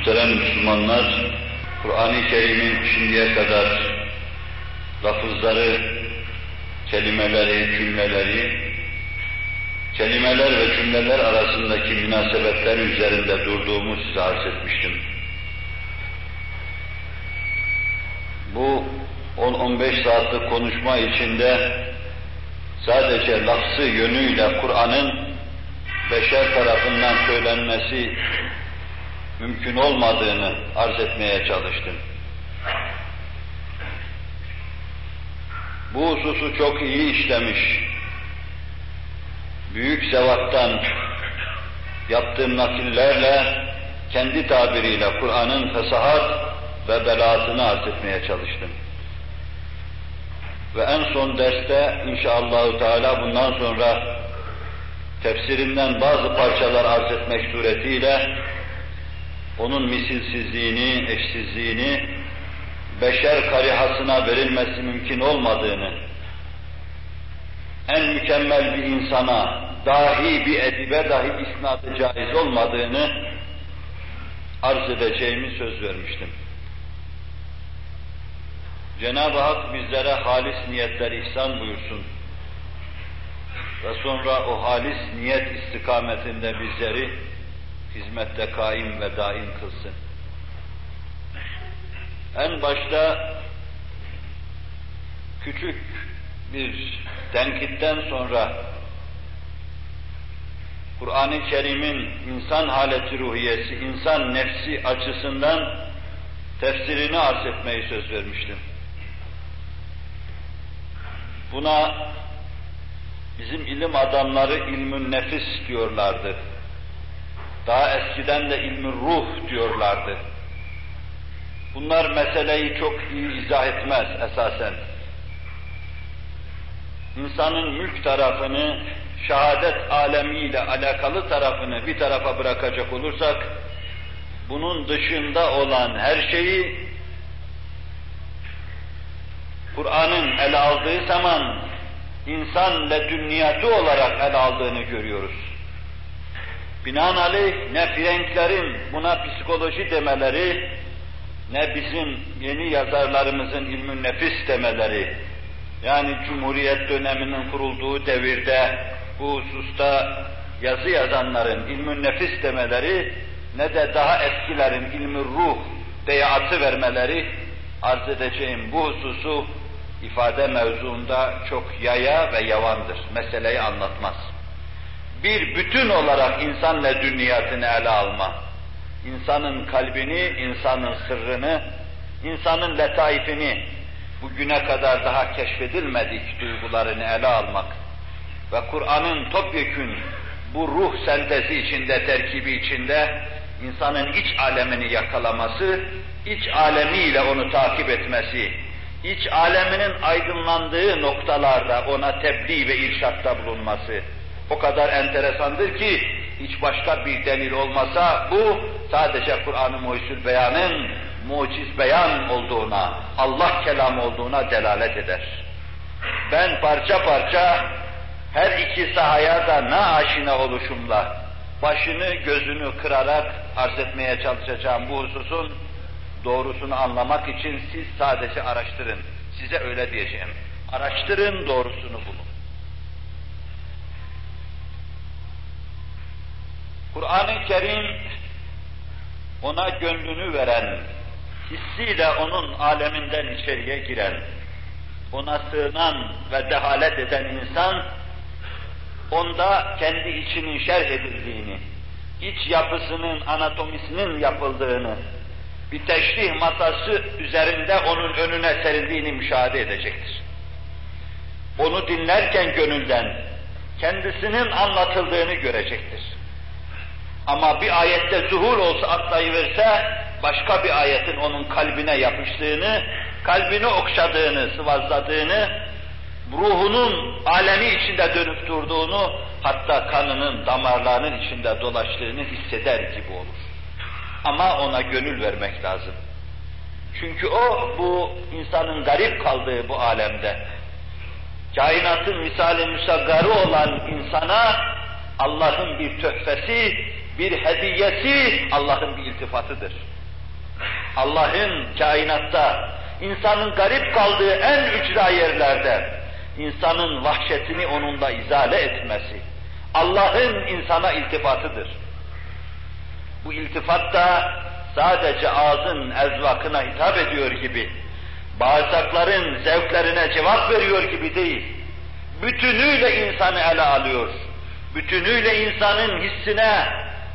Muhterem Müslümanlar, Kur'an-ı Kerim'in şimdiye kadar lafızları, kelimeleri, cümleleri, kelimeler ve cümleler arasındaki münasebetler üzerinde durduğumu size arz etmiştim. Bu 10-15 saatlik konuşma içinde sadece lafzı yönüyle Kur'an'ın beşer tarafından söylenmesi mümkün olmadığını arz etmeye çalıştım. Bu hususu çok iyi işlemiş. Büyük zevattan yaptığım nakillerle kendi tabiriyle Kur'an'ın fesahat ve belasını arz etmeye çalıştım. Ve en son derste inşallah Teala bundan sonra tefsirinden bazı parçalar arz etmek suretiyle onun misilsizliğini, eşsizliğini, beşer karihasına verilmesi mümkün olmadığını, en mükemmel bir insana, dahi bir edibe dahi isnadı caiz olmadığını arz edeceğimi söz vermiştim. Cenab-ı Hak bizlere halis niyetler ihsan buyursun. Ve sonra o halis niyet istikametinde bizleri hizmette kaim ve daim kılsın. En başta küçük bir tenkitten sonra Kur'an-ı Kerim'in insan haleti ruhiyesi, insan nefsi açısından tefsirini arz etmeyi söz vermiştim. Buna bizim ilim adamları ilmün nefis diyorlardı. Daha eskiden de ilmi ruh diyorlardı. Bunlar meseleyi çok iyi izah etmez esasen. İnsanın mülk tarafını, şehadet alemiyle alakalı tarafını bir tarafa bırakacak olursak, bunun dışında olan her şeyi Kur'an'ın ele aldığı zaman insan ledünniyatı olarak ele aldığını görüyoruz. Binaenaleyh ne Frenklerin buna psikoloji demeleri, ne bizim yeni yazarlarımızın ilmün nefis demeleri, yani Cumhuriyet döneminin kurulduğu devirde bu hususta yazı yazanların ilmün nefis demeleri, ne de daha eskilerin ilmi ruh diye atı vermeleri arz edeceğim bu hususu ifade mevzuunda çok yaya ve yavandır. Meseleyi anlatmaz. Bir bütün olarak insanla dünyasını ele alma, insanın kalbini, insanın sırrını, insanın letaifini, bugüne kadar daha keşfedilmedik duygularını ele almak ve Kur'an'ın topyekün bu ruh sentezi içinde, terkibi içinde insanın iç alemini yakalaması, iç alemiyle onu takip etmesi, iç aleminin aydınlandığı noktalarda ona tebliğ ve irşatta bulunması o kadar enteresandır ki hiç başka bir delil olmasa bu sadece Kur'an-ı Muhyüzül Beyan'ın muciz beyan olduğuna, Allah kelamı olduğuna delalet eder. Ben parça parça her iki sahaya da na aşina oluşumla başını gözünü kırarak arz etmeye çalışacağım bu hususun doğrusunu anlamak için siz sadece araştırın. Size öyle diyeceğim. Araştırın, doğrusunu bulun. Kur'an-ı Kerim ona gönlünü veren, hissiyle onun aleminden içeriye giren, ona sığınan ve dehalet eden insan, onda kendi içinin şerh edildiğini, iç yapısının, anatomisinin yapıldığını, bir teşrih masası üzerinde onun önüne serildiğini müşahede edecektir. Onu dinlerken gönülden kendisinin anlatıldığını görecektir. Ama bir ayette zuhur olsa atlayıverse başka bir ayetin onun kalbine yapıştığını, kalbini okşadığını, sıvazladığını, ruhunun alemi içinde dönüp durduğunu, hatta kanının, damarlarının içinde dolaştığını hisseder gibi olur. Ama ona gönül vermek lazım. Çünkü o bu insanın garip kaldığı bu alemde kainatın misali müsaggarı olan insana Allah'ın bir töhfesi, bir hediyesi Allah'ın bir iltifatıdır. Allah'ın kainatta, insanın garip kaldığı en ücra yerlerde, insanın vahşetini onunla izale etmesi, Allah'ın insana iltifatıdır. Bu iltifat da sadece ağzın ezvakına hitap ediyor gibi, bağırsakların zevklerine cevap veriyor gibi değil, bütünüyle insanı ele alıyor. Bütünüyle insanın hissine,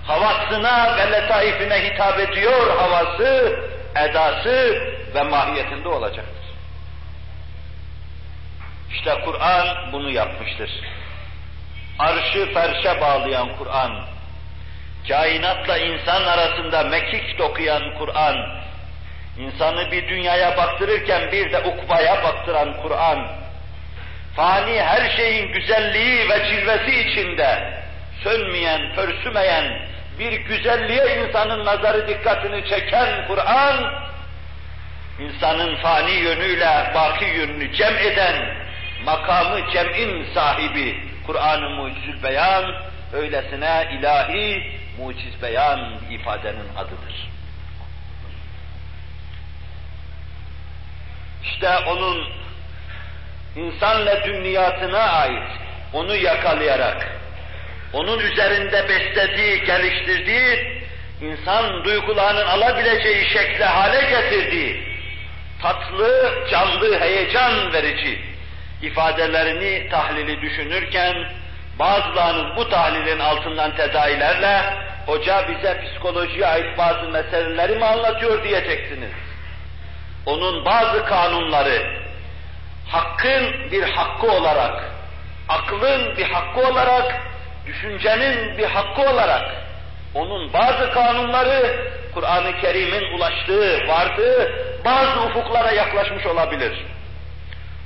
havasına ve letaifine hitap ediyor havası, edası ve mahiyetinde olacaktır. İşte Kur'an bunu yapmıştır. Arşı ferşe bağlayan Kur'an, kainatla insan arasında mekik dokuyan Kur'an, insanı bir dünyaya baktırırken bir de ukbaya baktıran Kur'an, fani her şeyin güzelliği ve cilvesi içinde sönmeyen, pörsümeyen bir güzelliğe insanın nazarı dikkatini çeken Kur'an, insanın fani yönüyle baki yönünü cem eden, makamı cem'in sahibi Kur'an-ı Mucizül Beyan, öylesine ilahi muciz beyan ifadenin adıdır. İşte onun insanla dünyatına ait onu yakalayarak, onun üzerinde beslediği, geliştirdiği, insan duygularının alabileceği şekle hale getirdiği, tatlı, canlı, heyecan verici ifadelerini, tahlili düşünürken, bazılarının bu tahlilin altından tedailerle, hoca bize psikolojiye ait bazı meseleleri mi anlatıyor diyeceksiniz. Onun bazı kanunları, hakkın bir hakkı olarak, aklın bir hakkı olarak, düşüncenin bir hakkı olarak, onun bazı kanunları, Kur'an-ı Kerim'in ulaştığı, vardığı bazı ufuklara yaklaşmış olabilir.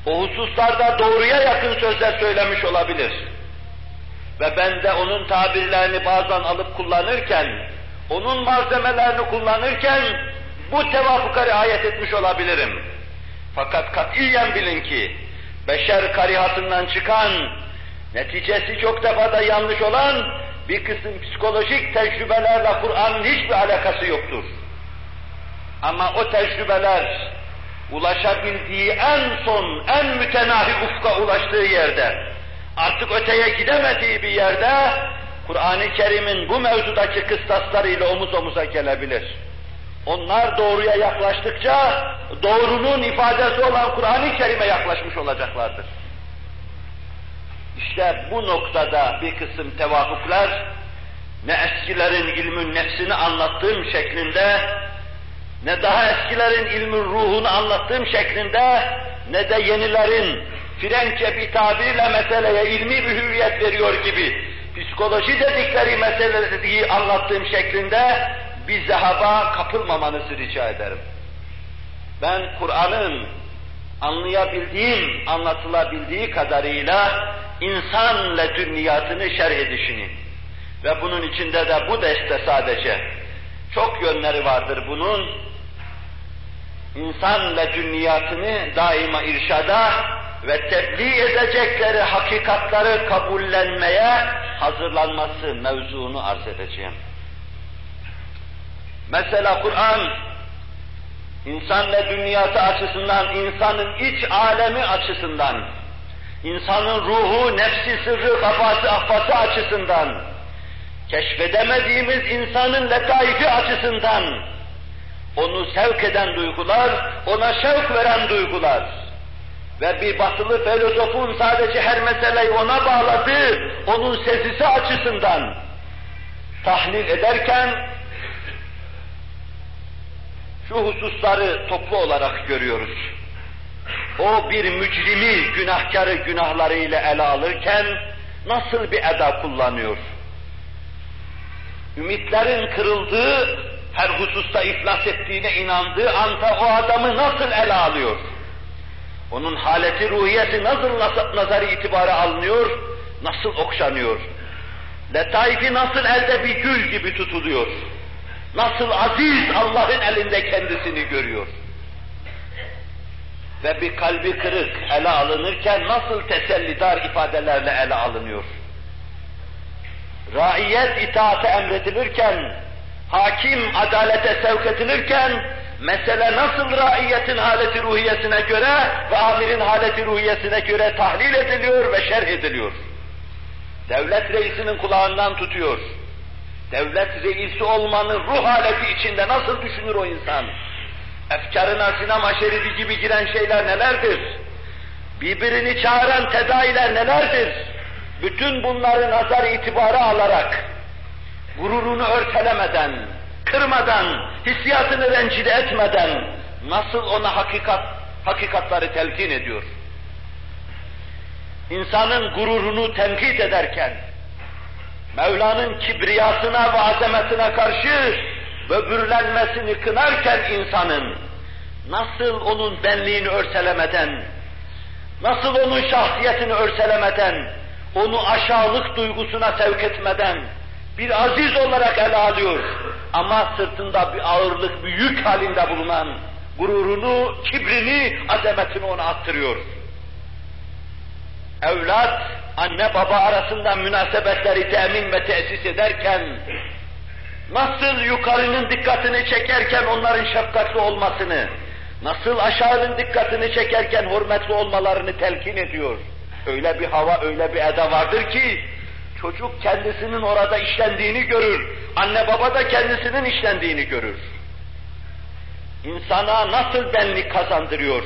O hususlarda doğruya yakın sözler söylemiş olabilir. Ve ben de onun tabirlerini bazen alıp kullanırken, onun malzemelerini kullanırken bu tevafuka riayet etmiş olabilirim. Fakat katiyen bilin ki, beşer karihatından çıkan, neticesi çok defa da yanlış olan bir kısım psikolojik tecrübelerle Kur'an'ın hiçbir alakası yoktur. Ama o tecrübeler ulaşabildiği en son, en mütenahi ufka ulaştığı yerde, artık öteye gidemediği bir yerde, Kur'an-ı Kerim'in bu mevzudaki kıstaslarıyla omuz omuza gelebilir. Onlar doğruya yaklaştıkça, doğrunun ifadesi olan Kur'an-ı Kerim'e yaklaşmış olacaklardır. İşte bu noktada bir kısım tevafuklar, ne eskilerin ilmün nefsini anlattığım şeklinde, ne daha eskilerin ilmin ruhunu anlattığım şeklinde, ne de yenilerin Frenkçe bir tabirle meseleye ilmi bir hüviyet veriyor gibi, psikoloji dedikleri meseleyi anlattığım şeklinde bir zehaba kapılmamanızı rica ederim. Ben Kur'an'ın anlayabildiğim, anlatılabildiği kadarıyla insanla dünyasını şerh edişini ve bunun içinde de bu deste sadece çok yönleri vardır bunun. İnsanla dünyasını daima irşada ve tebliğ edecekleri hakikatları kabullenmeye hazırlanması mevzuunu arz edeceğim. Mesela Kur'an, insan ve dünyası açısından, insanın iç alemi açısından, insanın ruhu, nefsi, sırrı, kafası, ahvası açısından, keşfedemediğimiz insanın letaifi açısından, onu sevk eden duygular, ona şevk veren duygular ve bir batılı filozofun sadece her meseleyi ona bağladığı, onun sezisi açısından tahlil ederken şu hususları toplu olarak görüyoruz. O bir mücrimi, günahkarı günahlarıyla ele alırken nasıl bir eda kullanıyor? Ümitlerin kırıldığı, her hususta iflas ettiğine inandığı anda o adamı nasıl ele alıyor? Onun haleti ruhiyeti nasıl nazarı itibara alınıyor, nasıl okşanıyor? Letaifi nasıl elde bir gül gibi tutuluyor? Nasıl aziz Allah'ın elinde kendisini görüyor? Ve bir kalbi kırık ele alınırken nasıl tesellidar ifadelerle ele alınıyor? raiyet itaate emredilirken, hakim adalete sevk edilirken, mesele nasıl raiyetin haleti ruhiyesine göre ve amirin haleti ruhiyesine göre tahlil ediliyor ve şerh ediliyor. Devlet reisinin kulağından tutuyor. Devlet reisi olmanın ruh haleti içinde nasıl düşünür o insan? Efkarına sinema şeridi gibi giren şeyler nelerdir? Birbirini çağıran tedailer nelerdir? Bütün bunları nazar itibara alarak, gururunu örtelemeden, kırmadan, hissiyatını rencide etmeden, nasıl ona hakikat, hakikatları telkin ediyor? İnsanın gururunu tenkit ederken, Mevla'nın kibriyasına ve azametine karşı böbürlenmesini kınarken insanın, nasıl onun benliğini örselemeden, nasıl onun şahsiyetini örselemeden, onu aşağılık duygusuna sevk etmeden, bir aziz olarak ele alıyor. Ama sırtında bir ağırlık, bir yük halinde bulunan gururunu, kibrini, azametini ona attırıyor. Evlat, anne baba arasında münasebetleri temin ve tesis ederken, nasıl yukarının dikkatini çekerken onların şefkatli olmasını, nasıl aşağının dikkatini çekerken hürmetli olmalarını telkin ediyor. Öyle bir hava, öyle bir eda vardır ki, çocuk kendisinin orada işlendiğini görür, anne baba da kendisinin işlendiğini görür. İnsana nasıl benlik kazandırıyor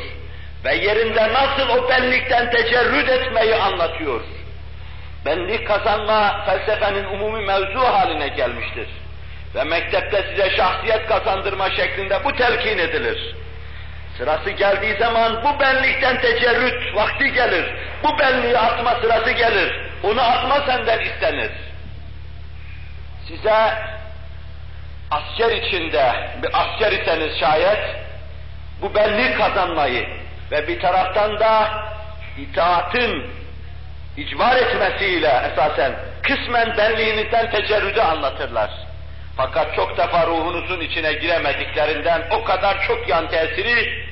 ve yerinde nasıl o benlikten tecerrüt etmeyi anlatıyor. Benlik kazanma felsefenin umumi mevzu haline gelmiştir. Ve mektepte size şahsiyet kazandırma şeklinde bu telkin edilir. Sırası geldiği zaman bu benlikten tecerrüt vakti gelir. Bu benliği atma sırası gelir. Onu atma senden istenir. Size asker içinde bir asker iseniz şayet bu benlik kazanmayı ve bir taraftan da itaatın icbar etmesiyle esasen kısmen benliğinizden tecerrüdü anlatırlar. Fakat çok defa ruhunuzun içine giremediklerinden o kadar çok yan tesiri,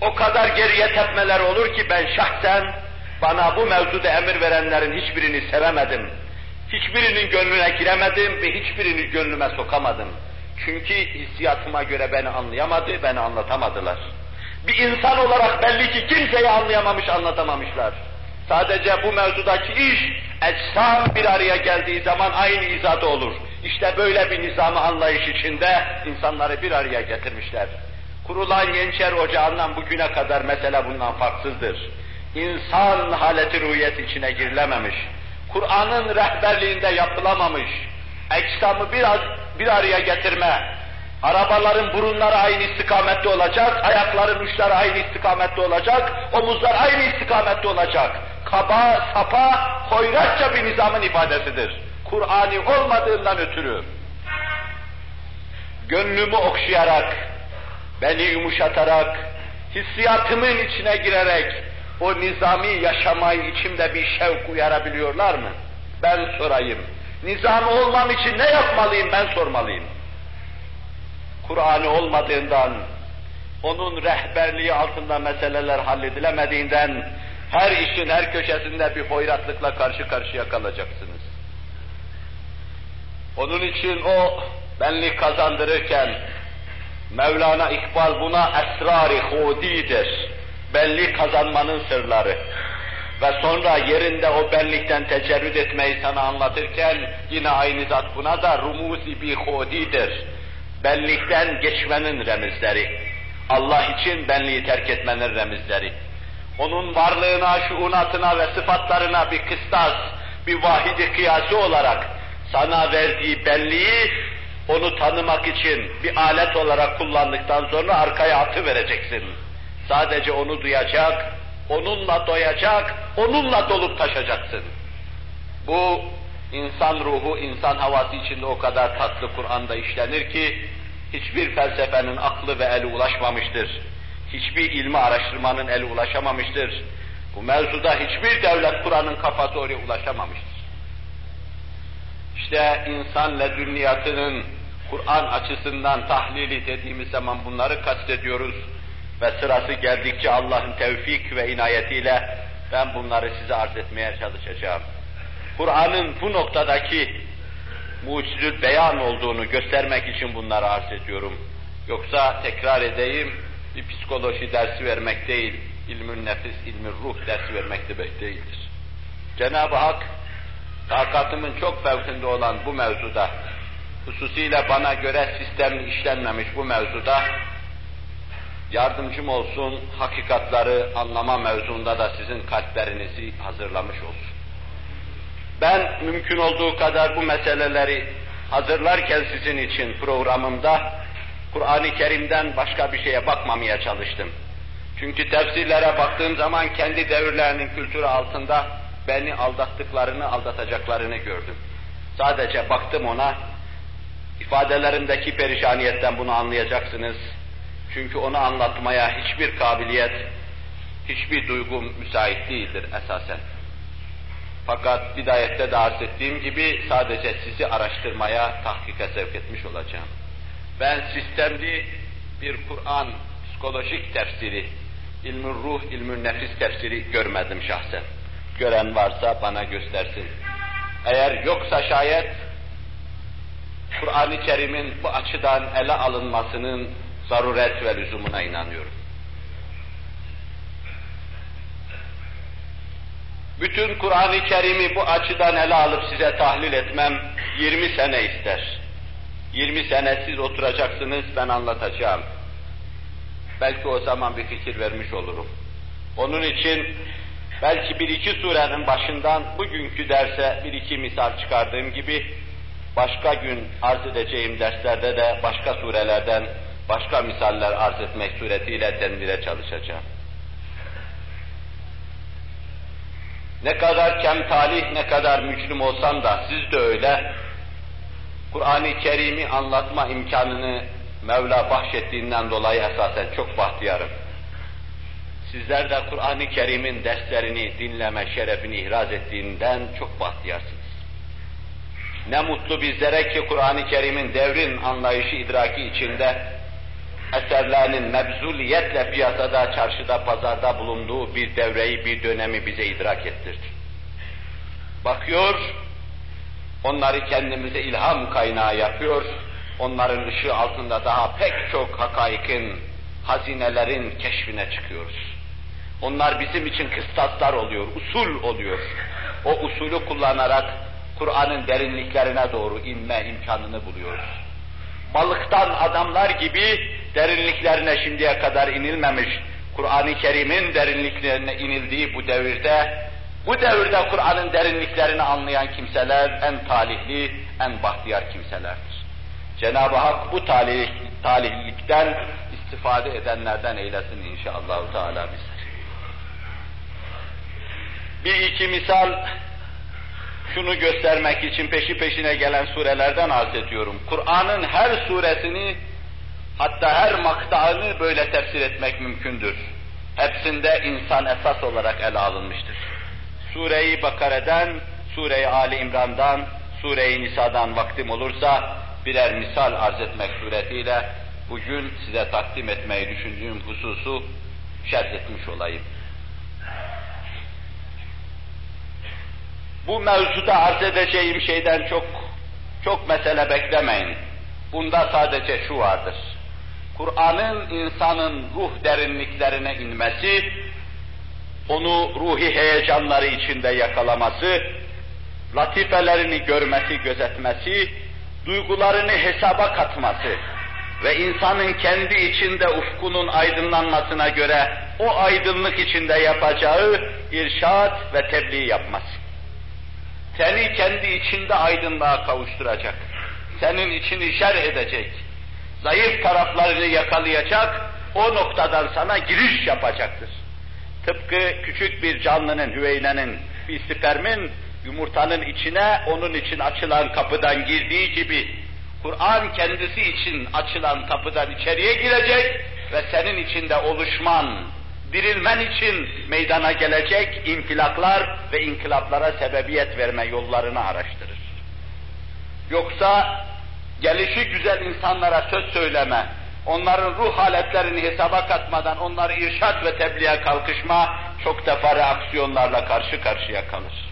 o kadar geriye tepmeler olur ki ben şahsen bana bu mevzuda emir verenlerin hiçbirini sevemedim. Hiçbirinin gönlüne giremedim ve hiçbirini gönlüme sokamadım. Çünkü hissiyatıma göre beni anlayamadı, beni anlatamadılar. Bir insan olarak belli ki kimseyi anlayamamış, anlatamamışlar. Sadece bu mevzudaki iş, eczam bir araya geldiği zaman aynı izada olur. İşte böyle bir nizamı anlayış içinde insanları bir araya getirmişler. Kurulan Yeniçer Ocağı'ndan bugüne kadar mesele bundan farksızdır. İnsan haleti ruhiyet içine girilememiş. Kur'an'ın rehberliğinde yapılamamış. Eksamı biraz bir araya getirme, arabaların burunları aynı istikamette olacak, ayakların uçları aynı istikamette olacak, omuzlar aynı istikamette olacak. Kaba, sapa, hoyratça bir nizamın ifadesidir. Kur'an'ı olmadığından ötürü. Gönlümü okşayarak, beni yumuşatarak, hissiyatımın içine girerek, o nizami yaşamayı içimde bir şevk uyarabiliyorlar mı? Ben sorayım. Nizami olmam için ne yapmalıyım ben sormalıyım. Kur'an'ı olmadığından, onun rehberliği altında meseleler halledilemediğinden, her işin her köşesinde bir hoyratlıkla karşı karşıya kalacaksınız. Onun için o benlik kazandırırken, Mevlana İkbal buna esrar-ı hudidir. Benlik kazanmanın sırları. Ve sonra yerinde o benlikten tecerrüt etmeyi sana anlatırken yine aynı zat buna da rumuzi bi hudidir benlikten geçmenin remizleri. Allah için benliği terk etmenin remizleri. Onun varlığına, şuunatına ve sıfatlarına bir kıstas, bir vahidi kıyası olarak sana verdiği benliği onu tanımak için bir alet olarak kullandıktan sonra arkaya atı vereceksin. Sadece onu duyacak, onunla doyacak, onunla dolup taşacaksın. Bu insan ruhu, insan havası içinde o kadar tatlı Kur'an'da işlenir ki, hiçbir felsefenin aklı ve eli ulaşmamıştır. Hiçbir ilmi araştırmanın eli ulaşamamıştır. Bu mevzuda hiçbir devlet Kur'an'ın kafası oraya ulaşamamıştır. İşte insan ledünniyatının Kur'an açısından tahlili dediğimiz zaman bunları kastediyoruz ve sırası geldikçe Allah'ın tevfik ve inayetiyle ben bunları size arz etmeye çalışacağım. Kur'an'ın bu noktadaki mucizül beyan olduğunu göstermek için bunları arz ediyorum. Yoksa tekrar edeyim, bir psikoloji dersi vermek değil, ilmün nefis, ilmün ruh dersi vermek demek değildir. Cenab-ı Hak, takatımın çok fevkinde olan bu mevzuda, hususiyle bana göre sistemli işlenmemiş bu mevzuda, yardımcım olsun, hakikatları anlama mevzunda da sizin kalplerinizi hazırlamış olsun. Ben mümkün olduğu kadar bu meseleleri hazırlarken sizin için programımda Kur'an-ı Kerim'den başka bir şeye bakmamaya çalıştım. Çünkü tefsirlere baktığım zaman kendi devirlerinin kültürü altında beni aldattıklarını, aldatacaklarını gördüm. Sadece baktım ona, ifadelerindeki perişaniyetten bunu anlayacaksınız. Çünkü onu anlatmaya hiçbir kabiliyet, hiçbir duygu müsait değildir esasen. Fakat bidayette de arz ettiğim gibi sadece sizi araştırmaya, tahkike sevk etmiş olacağım. Ben sistemli bir Kur'an psikolojik tefsiri, ilmün ruh, ilmün nefis tefsiri görmedim şahsen. Gören varsa bana göstersin. Eğer yoksa şayet Kur'an-ı Kerim'in bu açıdan ele alınmasının zaruret ve lüzumuna inanıyorum. Bütün Kur'an-ı Kerim'i bu açıdan ele alıp size tahlil etmem 20 sene ister. 20 sene siz oturacaksınız, ben anlatacağım. Belki o zaman bir fikir vermiş olurum. Onun için belki bir iki surenin başından bugünkü derse bir iki misal çıkardığım gibi başka gün arz edeceğim derslerde de başka surelerden başka misaller arz etmek suretiyle tenvire çalışacağım. Ne kadar kemtalih, ne kadar mücrim olsam da siz de öyle, Kur'an-ı Kerim'i anlatma imkanını Mevla bahşettiğinden dolayı esasen çok bahtiyarım. Sizler de Kur'an-ı Kerim'in derslerini dinleme şerefini ihraz ettiğinden çok bahtiyarsınız. Ne mutlu bizlere ki Kur'an-ı Kerim'in devrin anlayışı idraki içinde eserlerinin mebzuliyetle piyasada, çarşıda, pazarda bulunduğu bir devreyi, bir dönemi bize idrak ettirdi. Bakıyor, onları kendimize ilham kaynağı yapıyor, onların ışığı altında daha pek çok hakaikin, hazinelerin keşfine çıkıyoruz. Onlar bizim için kıstaslar oluyor, usul oluyor. O usulü kullanarak Kur'an'ın derinliklerine doğru inme imkanını buluyoruz. Balıktan adamlar gibi derinliklerine şimdiye kadar inilmemiş, Kur'an-ı Kerim'in derinliklerine inildiği bu devirde, bu devirde Kur'an'ın derinliklerini anlayan kimseler en talihli, en bahtiyar kimselerdir. Cenab-ı Hak bu talih, talihlikten istifade edenlerden eylesin inşallah Teala bizi. Bir iki misal şunu göstermek için peşi peşine gelen surelerden arz ediyorum. Kur'an'ın her suresini hatta her maktağını böyle tefsir etmek mümkündür. Hepsinde insan esas olarak ele alınmıştır. Sure-i Bakare'den, Sure-i Ali İmran'dan, Sure-i Nisa'dan vaktim olursa birer misal arz etmek suretiyle bugün size takdim etmeyi düşündüğüm hususu şerh etmiş olayım. Bu mevzuda arz edeceğim şeyden çok çok mesele beklemeyin. Bunda sadece şu vardır. Kur'an'ın insanın ruh derinliklerine inmesi, onu ruhi heyecanları içinde yakalaması, latifelerini görmesi, gözetmesi, duygularını hesaba katması ve insanın kendi içinde ufkunun aydınlanmasına göre o aydınlık içinde yapacağı irşat ve tebliğ yapması seni kendi içinde aydınlığa kavuşturacak. Senin içini şer edecek. Zayıf taraflarını yakalayacak, o noktadan sana giriş yapacaktır. Tıpkı küçük bir canlının, hüveynenin, bir spermin yumurtanın içine onun için açılan kapıdan girdiği gibi Kur'an kendisi için açılan kapıdan içeriye girecek ve senin içinde oluşman, dirilmen için meydana gelecek infilaklar ve inkılaplara sebebiyet verme yollarını araştırır. Yoksa gelişi güzel insanlara söz söyleme, onların ruh haletlerini hesaba katmadan onları irşat ve tebliğe kalkışma çok defa reaksiyonlarla karşı karşıya kalır.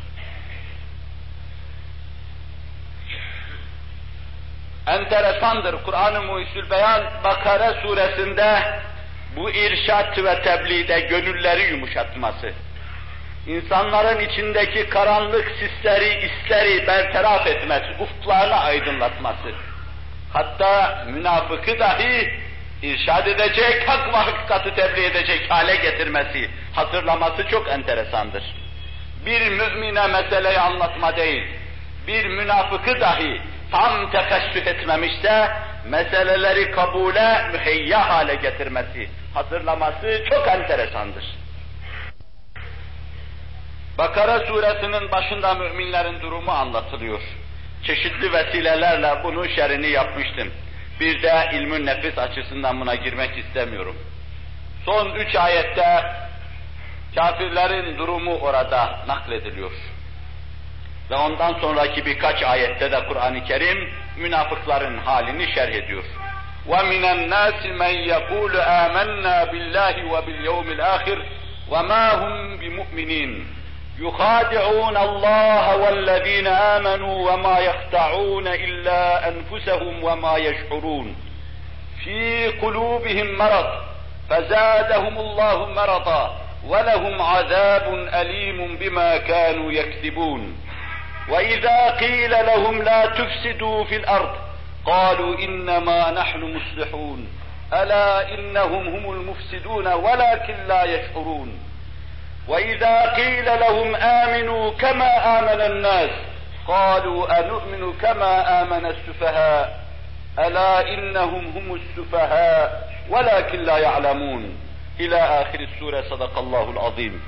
enteresandır. Kur'an-ı Muhyüzül Beyan Bakara suresinde bu irşat ve tebliğde gönülleri yumuşatması, insanların içindeki karanlık sisleri, isleri bertaraf etmesi, ufklarını aydınlatması, hatta münafıkı dahi irşad edecek, hak ve hakikati tebliğ edecek hale getirmesi, hatırlaması çok enteresandır. Bir mümine meseleyi anlatma değil, bir münafıkı dahi tam tefessüh etmemişse, meseleleri kabule müheyya hale getirmesi, hatırlaması çok enteresandır. Bakara suresinin başında müminlerin durumu anlatılıyor. Çeşitli vesilelerle bunu şerini yapmıştım. Bir de ilmün nefis açısından buna girmek istemiyorum. Son üç ayette kafirlerin durumu orada naklediliyor. Ve ondan sonraki birkaç ayette de Kur'an-ı Kerim münafıkların halini şerh ediyor. وَمِنَ النَّاسِ مَنْ يَقُولُ آمَنَّا بِاللّٰهِ وَبِالْيَوْمِ الْآخِرِ وَمَا هُمْ بِمُؤْمِنِينَ. يخادعون الله والذين آمنوا وما يخدعون إلا أنفسهم وما يشعرون. في قلوبهم مرض فزادهم الله مرضا ولهم عذاب أليم بما كانوا يكذبون. وإذا قيل لهم لا تفسدوا في الأرض قالوا إنما نحن مصلحون. ألا إنهم هم المفسدون ولكن لا يشعرون. وإذا قيل لهم آمنوا كما آمن الناس قالوا أنؤمن كما آمن السفهاء. ألا إنهم هم السفهاء ولكن لا يعلمون. إلى آخر السورة صدق الله العظيم.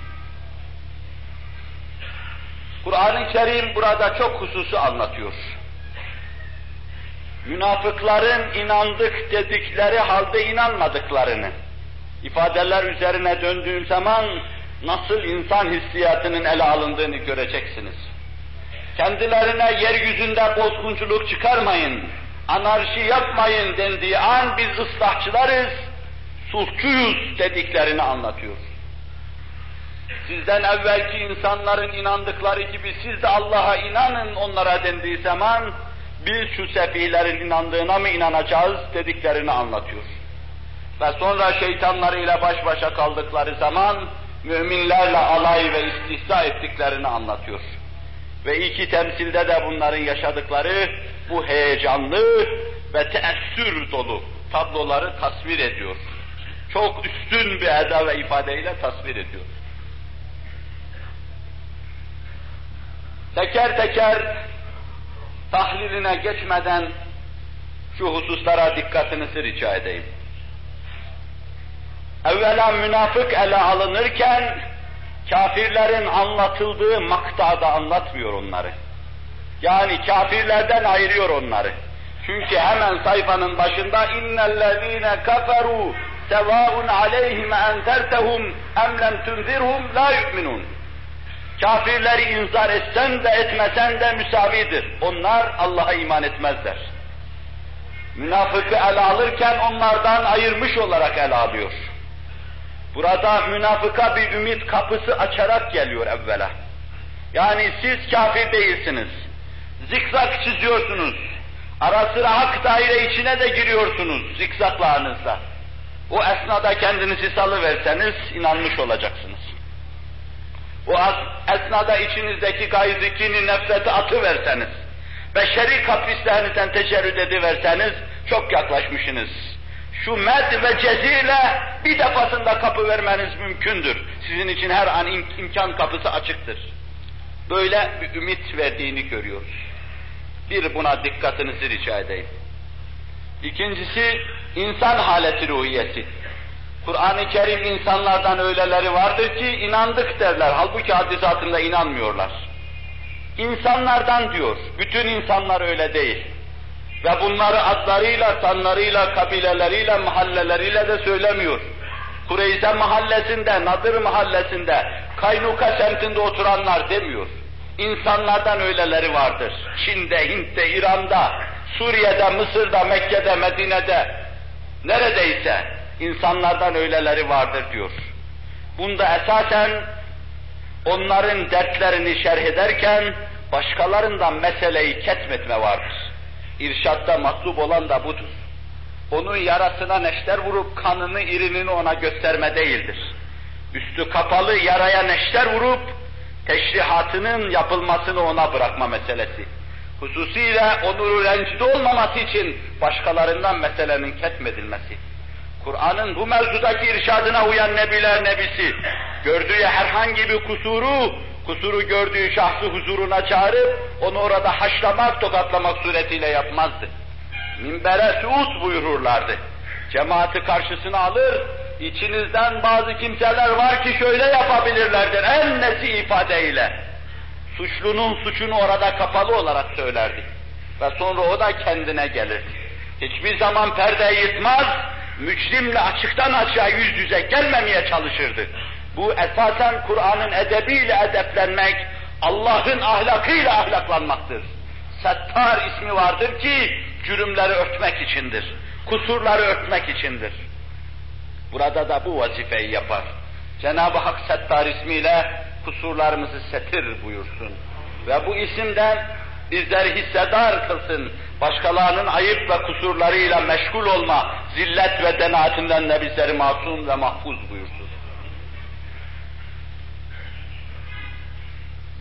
Kur'an-ı Kerim burada çok hususu anlatıyor. Münafıkların inandık dedikleri halde inanmadıklarını, ifadeler üzerine döndüğüm zaman nasıl insan hissiyatının ele alındığını göreceksiniz. Kendilerine yeryüzünde bozgunculuk çıkarmayın, anarşi yapmayın dendiği an biz ıslahçılarız, sulhçuyuz dediklerini anlatıyor. Sizden evvelki insanların inandıkları gibi siz de Allah'a inanın onlara dendiği zaman biz şu sefihlerin inandığına mı inanacağız dediklerini anlatıyor. Ve sonra şeytanlarıyla baş başa kaldıkları zaman müminlerle alay ve istihza ettiklerini anlatıyor. Ve iki temsilde de bunların yaşadıkları bu heyecanlı ve teessür dolu tabloları tasvir ediyor. Çok üstün bir eda ve ifadeyle tasvir ediyor. Teker teker tahliline geçmeden şu hususlara dikkatinizi rica edeyim. Evvela münafık ele alınırken kafirlerin anlatıldığı maktada anlatmıyor onları. Yani kafirlerden ayırıyor onları. Çünkü hemen sayfanın başında innellezine kaferu sevaun aleyhim entertehum em lem tunzirhum la yu'minun. Kafirleri inzar etsen de etmesen de müsavidir. Onlar Allah'a iman etmezler. Münafıkı ele alırken onlardan ayırmış olarak ele alıyor. Burada münafıka bir ümit kapısı açarak geliyor evvela. Yani siz kafir değilsiniz. Zikzak çiziyorsunuz. Ara sıra hak daire içine de giriyorsunuz zikzaklarınızla. O esnada kendinizi salıverseniz inanmış olacaksınız. O esnada içinizdeki gayzikini, nefreti atıverseniz, beşeri kaprislerinizden tecerrüt ediverseniz çok yaklaşmışsınız. Şu med ve cezirle bir defasında kapı vermeniz mümkündür. Sizin için her an im imkan kapısı açıktır. Böyle bir ümit verdiğini görüyoruz. Bir buna dikkatinizi rica edeyim. İkincisi, insan haleti ruhiyesi. Kur'an-ı Kerim insanlardan öyleleri vardır ki inandık derler. Halbuki hadisatında inanmıyorlar. İnsanlardan diyor. Bütün insanlar öyle değil. Ve bunları adlarıyla, sanlarıyla, kabileleriyle, mahalleleriyle de söylemiyor. Kureyze mahallesinde, Nadir mahallesinde, Kaynuka semtinde oturanlar demiyor. İnsanlardan öyleleri vardır. Çin'de, Hint'te, İran'da, Suriye'de, Mısır'da, Mekke'de, Medine'de, neredeyse insanlardan öyleleri vardır diyor. Bunda esasen onların dertlerini şerh ederken başkalarından meseleyi ketmetme vardır. İrşatta matlub olan da budur. Onun yarasına neşter vurup kanını, irinini ona gösterme değildir. Üstü kapalı yaraya neşter vurup teşrihatının yapılmasını ona bırakma meselesi. Hususiyle onuru rencide olmaması için başkalarından meselenin ketmedilmesi. Kur'an'ın bu mevzudaki irşadına uyan nebiler nebisi, gördüğü herhangi bir kusuru, kusuru gördüğü şahsı huzuruna çağırıp, onu orada haşlamak, tokatlamak suretiyle yapmazdı. Minbere suud buyururlardı. Cemaati karşısına alır, içinizden bazı kimseler var ki şöyle yapabilirlerdir, en nesi ifadeyle. Suçlunun suçunu orada kapalı olarak söylerdi. Ve sonra o da kendine gelir. Hiçbir zaman perdeyi yırtmaz, mücrimle açıktan açığa yüz yüze gelmemeye çalışırdı. Bu esasen Kur'an'ın edebiyle edeplenmek, Allah'ın ahlakıyla ahlaklanmaktır. Settar ismi vardır ki cürümleri örtmek içindir. Kusurları örtmek içindir. Burada da bu vazifeyi yapar. Cenab-ı Hak Settar ismiyle kusurlarımızı setir buyursun. Ve bu isimden bizleri hissedar kılsın. Başkalarının ayıp ve kusurlarıyla meşgul olma, zillet ve denaatinden de bizleri masum ve mahfuz buyursun.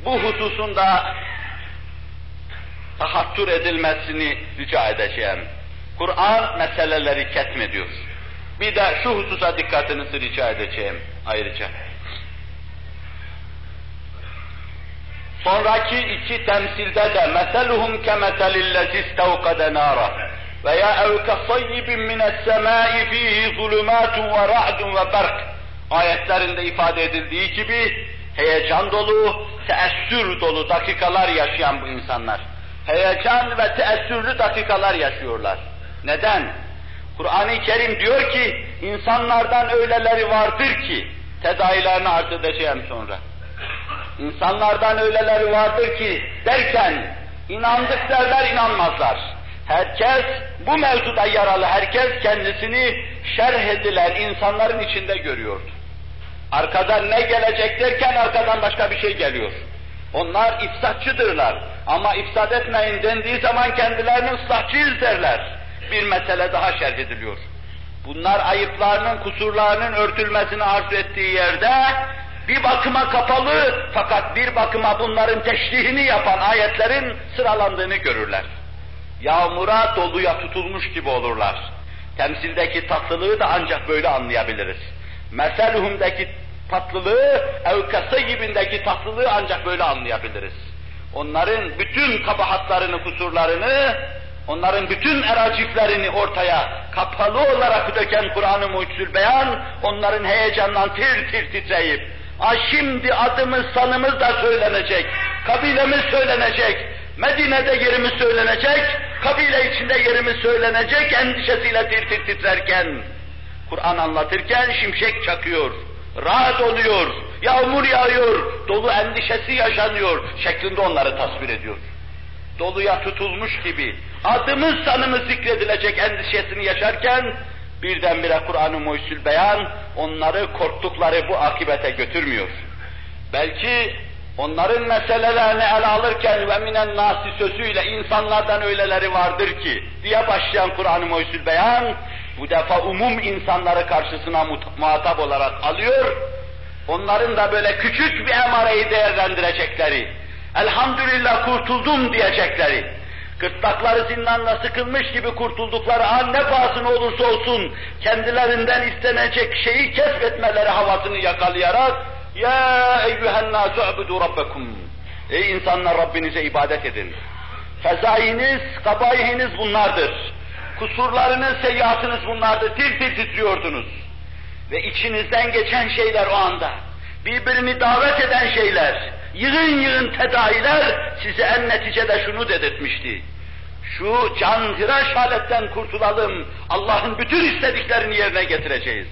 Bu hususunda tahattür edilmesini rica edeceğim. Kur'an meseleleri ketmediyor. Bir de şu hususa dikkatinizi rica edeceğim ayrıca. Sonraki iki temsilde de meseluhum kemeselillezi istevkade nara veya ev kasayyibin mines semai fihi zulumatun ve ra'dun ve berk ayetlerinde ifade edildiği gibi heyecan dolu, teessür dolu dakikalar yaşayan bu insanlar. Heyecan ve teessürlü dakikalar yaşıyorlar. Neden? Kur'an-ı Kerim diyor ki, insanlardan öyleleri vardır ki, tedailerini arz edeceğim sonra. İnsanlardan öyleleri vardır ki derken inandık derler inanmazlar. Herkes bu mevzuda yaralı, herkes kendisini şerh edilen insanların içinde görüyordu. Arkadan ne gelecek derken arkadan başka bir şey geliyor. Onlar ifsatçıdırlar ama ifsad etmeyin dendiği zaman kendilerini ıslahçıyız derler. Bir mesele daha şerh ediliyor. Bunlar ayıplarının, kusurlarının örtülmesini arzu ettiği yerde bir bakıma kapalı fakat bir bakıma bunların teşrihini yapan ayetlerin sıralandığını görürler. Yağmura doluya tutulmuş gibi olurlar. Temsildeki tatlılığı da ancak böyle anlayabiliriz. Meselhum'daki tatlılığı, evkası gibindeki tatlılığı ancak böyle anlayabiliriz. Onların bütün kabahatlarını, kusurlarını, onların bütün eraciflerini ortaya kapalı olarak döken Kur'an-ı Beyan, onların heyecandan tir tir titreyip, A şimdi adımız sanımız da söylenecek, kabilemiz söylenecek, Medine'de yerimiz söylenecek, kabile içinde yerimiz söylenecek endişesiyle tir tir titrerken, Kur'an anlatırken şimşek çakıyor, rahat oluyor, yağmur yağıyor, dolu endişesi yaşanıyor şeklinde onları tasvir ediyor. Doluya tutulmuş gibi adımız sanımız zikredilecek endişesini yaşarken birdenbire Kur'an-ı Muhyüzül Beyan onları korktukları bu akibete götürmüyor. Belki onların meselelerini ele alırken ve minen nasi sözüyle insanlardan öyleleri vardır ki diye başlayan Kur'an-ı Muhyüzül Beyan bu defa umum insanları karşısına muhatap olarak alıyor. Onların da böyle küçük bir emareyi değerlendirecekleri, elhamdülillah kurtuldum diyecekleri, gırtlakları zindanla sıkılmış gibi kurtuldukları an ne pahasına olursa olsun kendilerinden istenecek şeyi kesbetmeleri havasını yakalayarak ya eyyühen nâsü abudu rabbekum ey insanlar Rabbinize ibadet edin. Fezainiz, kabaihiniz bunlardır. Kusurlarınız, seyyiatınız bunlardır. Tir tir titriyordunuz. Ve içinizden geçen şeyler o anda, birbirini davet eden şeyler, yığın yığın tedailer size en neticede şunu dedirtmişti. Şu can tıraş haletten kurtulalım, Allah'ın bütün istediklerini yerine getireceğiz.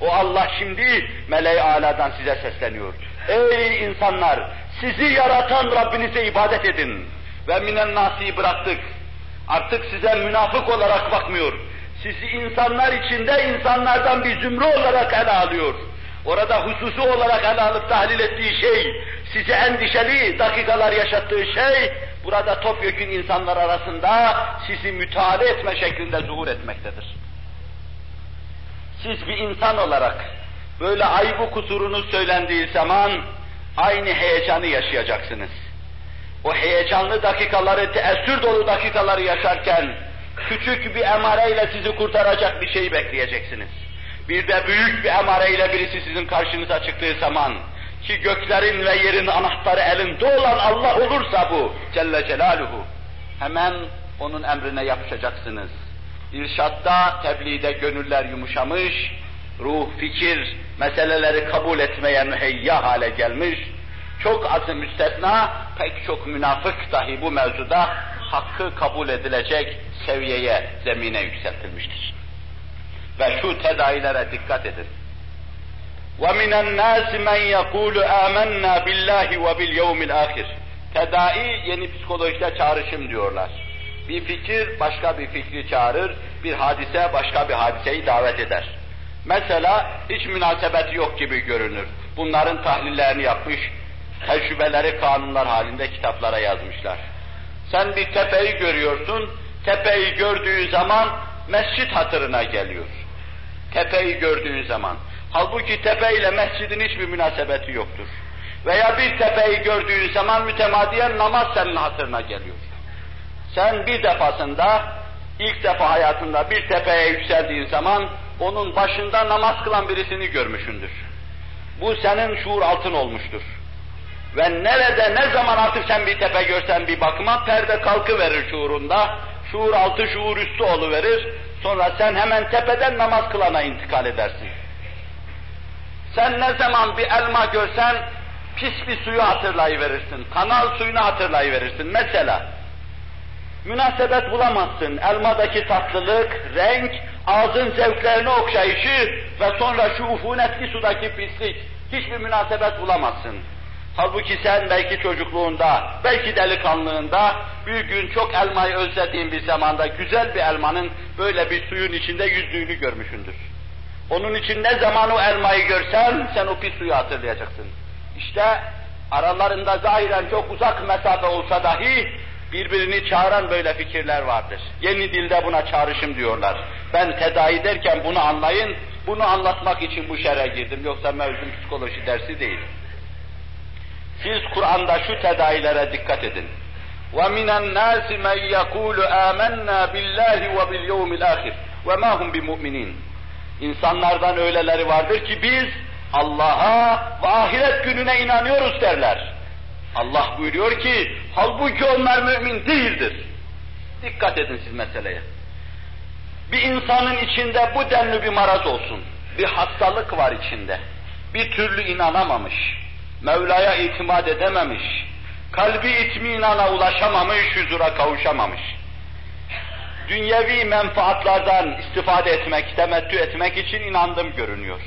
O Allah şimdi meleği aladan size sesleniyor. Ey insanlar, sizi yaratan Rabbinize ibadet edin. Ve minen nasiyi bıraktık. Artık size münafık olarak bakmıyor. Sizi insanlar içinde insanlardan bir zümre olarak ele alıyor. Orada hususu olarak ele alıp tahlil ettiği şey, size endişeli dakikalar yaşattığı şey, burada topyekün insanlar arasında sizi müteala etme şeklinde zuhur etmektedir. Siz bir insan olarak böyle ayıbı kusurunuz söylendiği zaman aynı heyecanı yaşayacaksınız. O heyecanlı dakikaları, teessür dolu dakikaları yaşarken küçük bir emareyle sizi kurtaracak bir şeyi bekleyeceksiniz. Bir de büyük bir emareyle birisi sizin karşınıza çıktığı zaman ki göklerin ve yerin anahtarı elinde olan Allah olursa bu Celle Celaluhu hemen onun emrine yapışacaksınız. İrşatta, tebliğde gönüller yumuşamış, ruh, fikir meseleleri kabul etmeye müheyya hale gelmiş, çok azı müstesna, pek çok münafık dahi bu mevzuda hakkı kabul edilecek seviyeye, zemine yükseltilmiştir Ve şu tedailere dikkat edin. وَمِنَ النَّاسِ مَنْ يَقُولُ آمَنَّا بِاللّٰهِ وَبِالْيَوْمِ الْآخِرِ Tedai yeni psikolojide çağrışım diyorlar. Bir fikir başka bir fikri çağırır, bir hadise başka bir hadiseyi davet eder. Mesela hiç münasebeti yok gibi görünür. Bunların tahlillerini yapmış, tecrübeleri kanunlar halinde kitaplara yazmışlar. Sen bir tepeyi görüyorsun, tepeyi gördüğü zaman mescit hatırına geliyor. Tepeyi gördüğün zaman. Halbuki tepe ile mescidin hiçbir münasebeti yoktur. Veya bir tepeyi gördüğün zaman mütemadiyen namaz senin hatırına geliyor. Sen bir defasında, ilk defa hayatında bir tepeye yükseldiğin zaman onun başında namaz kılan birisini görmüşündür. Bu senin şuur altın olmuştur. Ve nerede, ne zaman artık sen bir tepe görsen bir bakıma perde kalkı verir şuurunda, şuur altı, şuur üstü verir. Sonra sen hemen tepeden namaz kılana intikal edersin. Sen ne zaman bir elma görsen pis bir suyu hatırlayıverirsin. Kanal suyunu hatırlayıverirsin. Mesela münasebet bulamazsın. Elmadaki tatlılık, renk, ağzın zevklerini okşayışı ve sonra şu ufunetli sudaki pislik hiçbir münasebet bulamazsın. Halbuki sen belki çocukluğunda, belki delikanlığında, bir gün çok elmayı özlediğin bir zamanda güzel bir elmanın böyle bir suyun içinde yüzdüğünü görmüşündür. Onun için ne zaman o elmayı görsen sen o pis suyu hatırlayacaksın. İşte aralarında zahiren çok uzak mesafe olsa dahi birbirini çağıran böyle fikirler vardır. Yeni dilde buna çağrışım diyorlar. Ben tedavi derken bunu anlayın, bunu anlatmak için bu şere girdim. Yoksa mevzum psikoloji dersi değil. Siz Kur'an'da şu tedailere dikkat edin. وَمِنَ النَّاسِ مَنْ يَقُولُ آمَنَّا بِاللّٰهِ وَبِالْيَوْمِ الْآخِرِ وَمَا هُمْ بِمُؤْمِنِينَ İnsanlardan öyleleri vardır ki biz Allah'a ve ahiret gününe inanıyoruz derler. Allah buyuruyor ki, halbuki onlar mümin değildir. Dikkat edin siz meseleye. Bir insanın içinde bu denli bir maraz olsun, bir hastalık var içinde, bir türlü inanamamış, Mevla'ya itimat edememiş, kalbi itminana ulaşamamış, huzura kavuşamamış. Dünyevi menfaatlardan istifade etmek, temettü etmek için inandım görünüyor.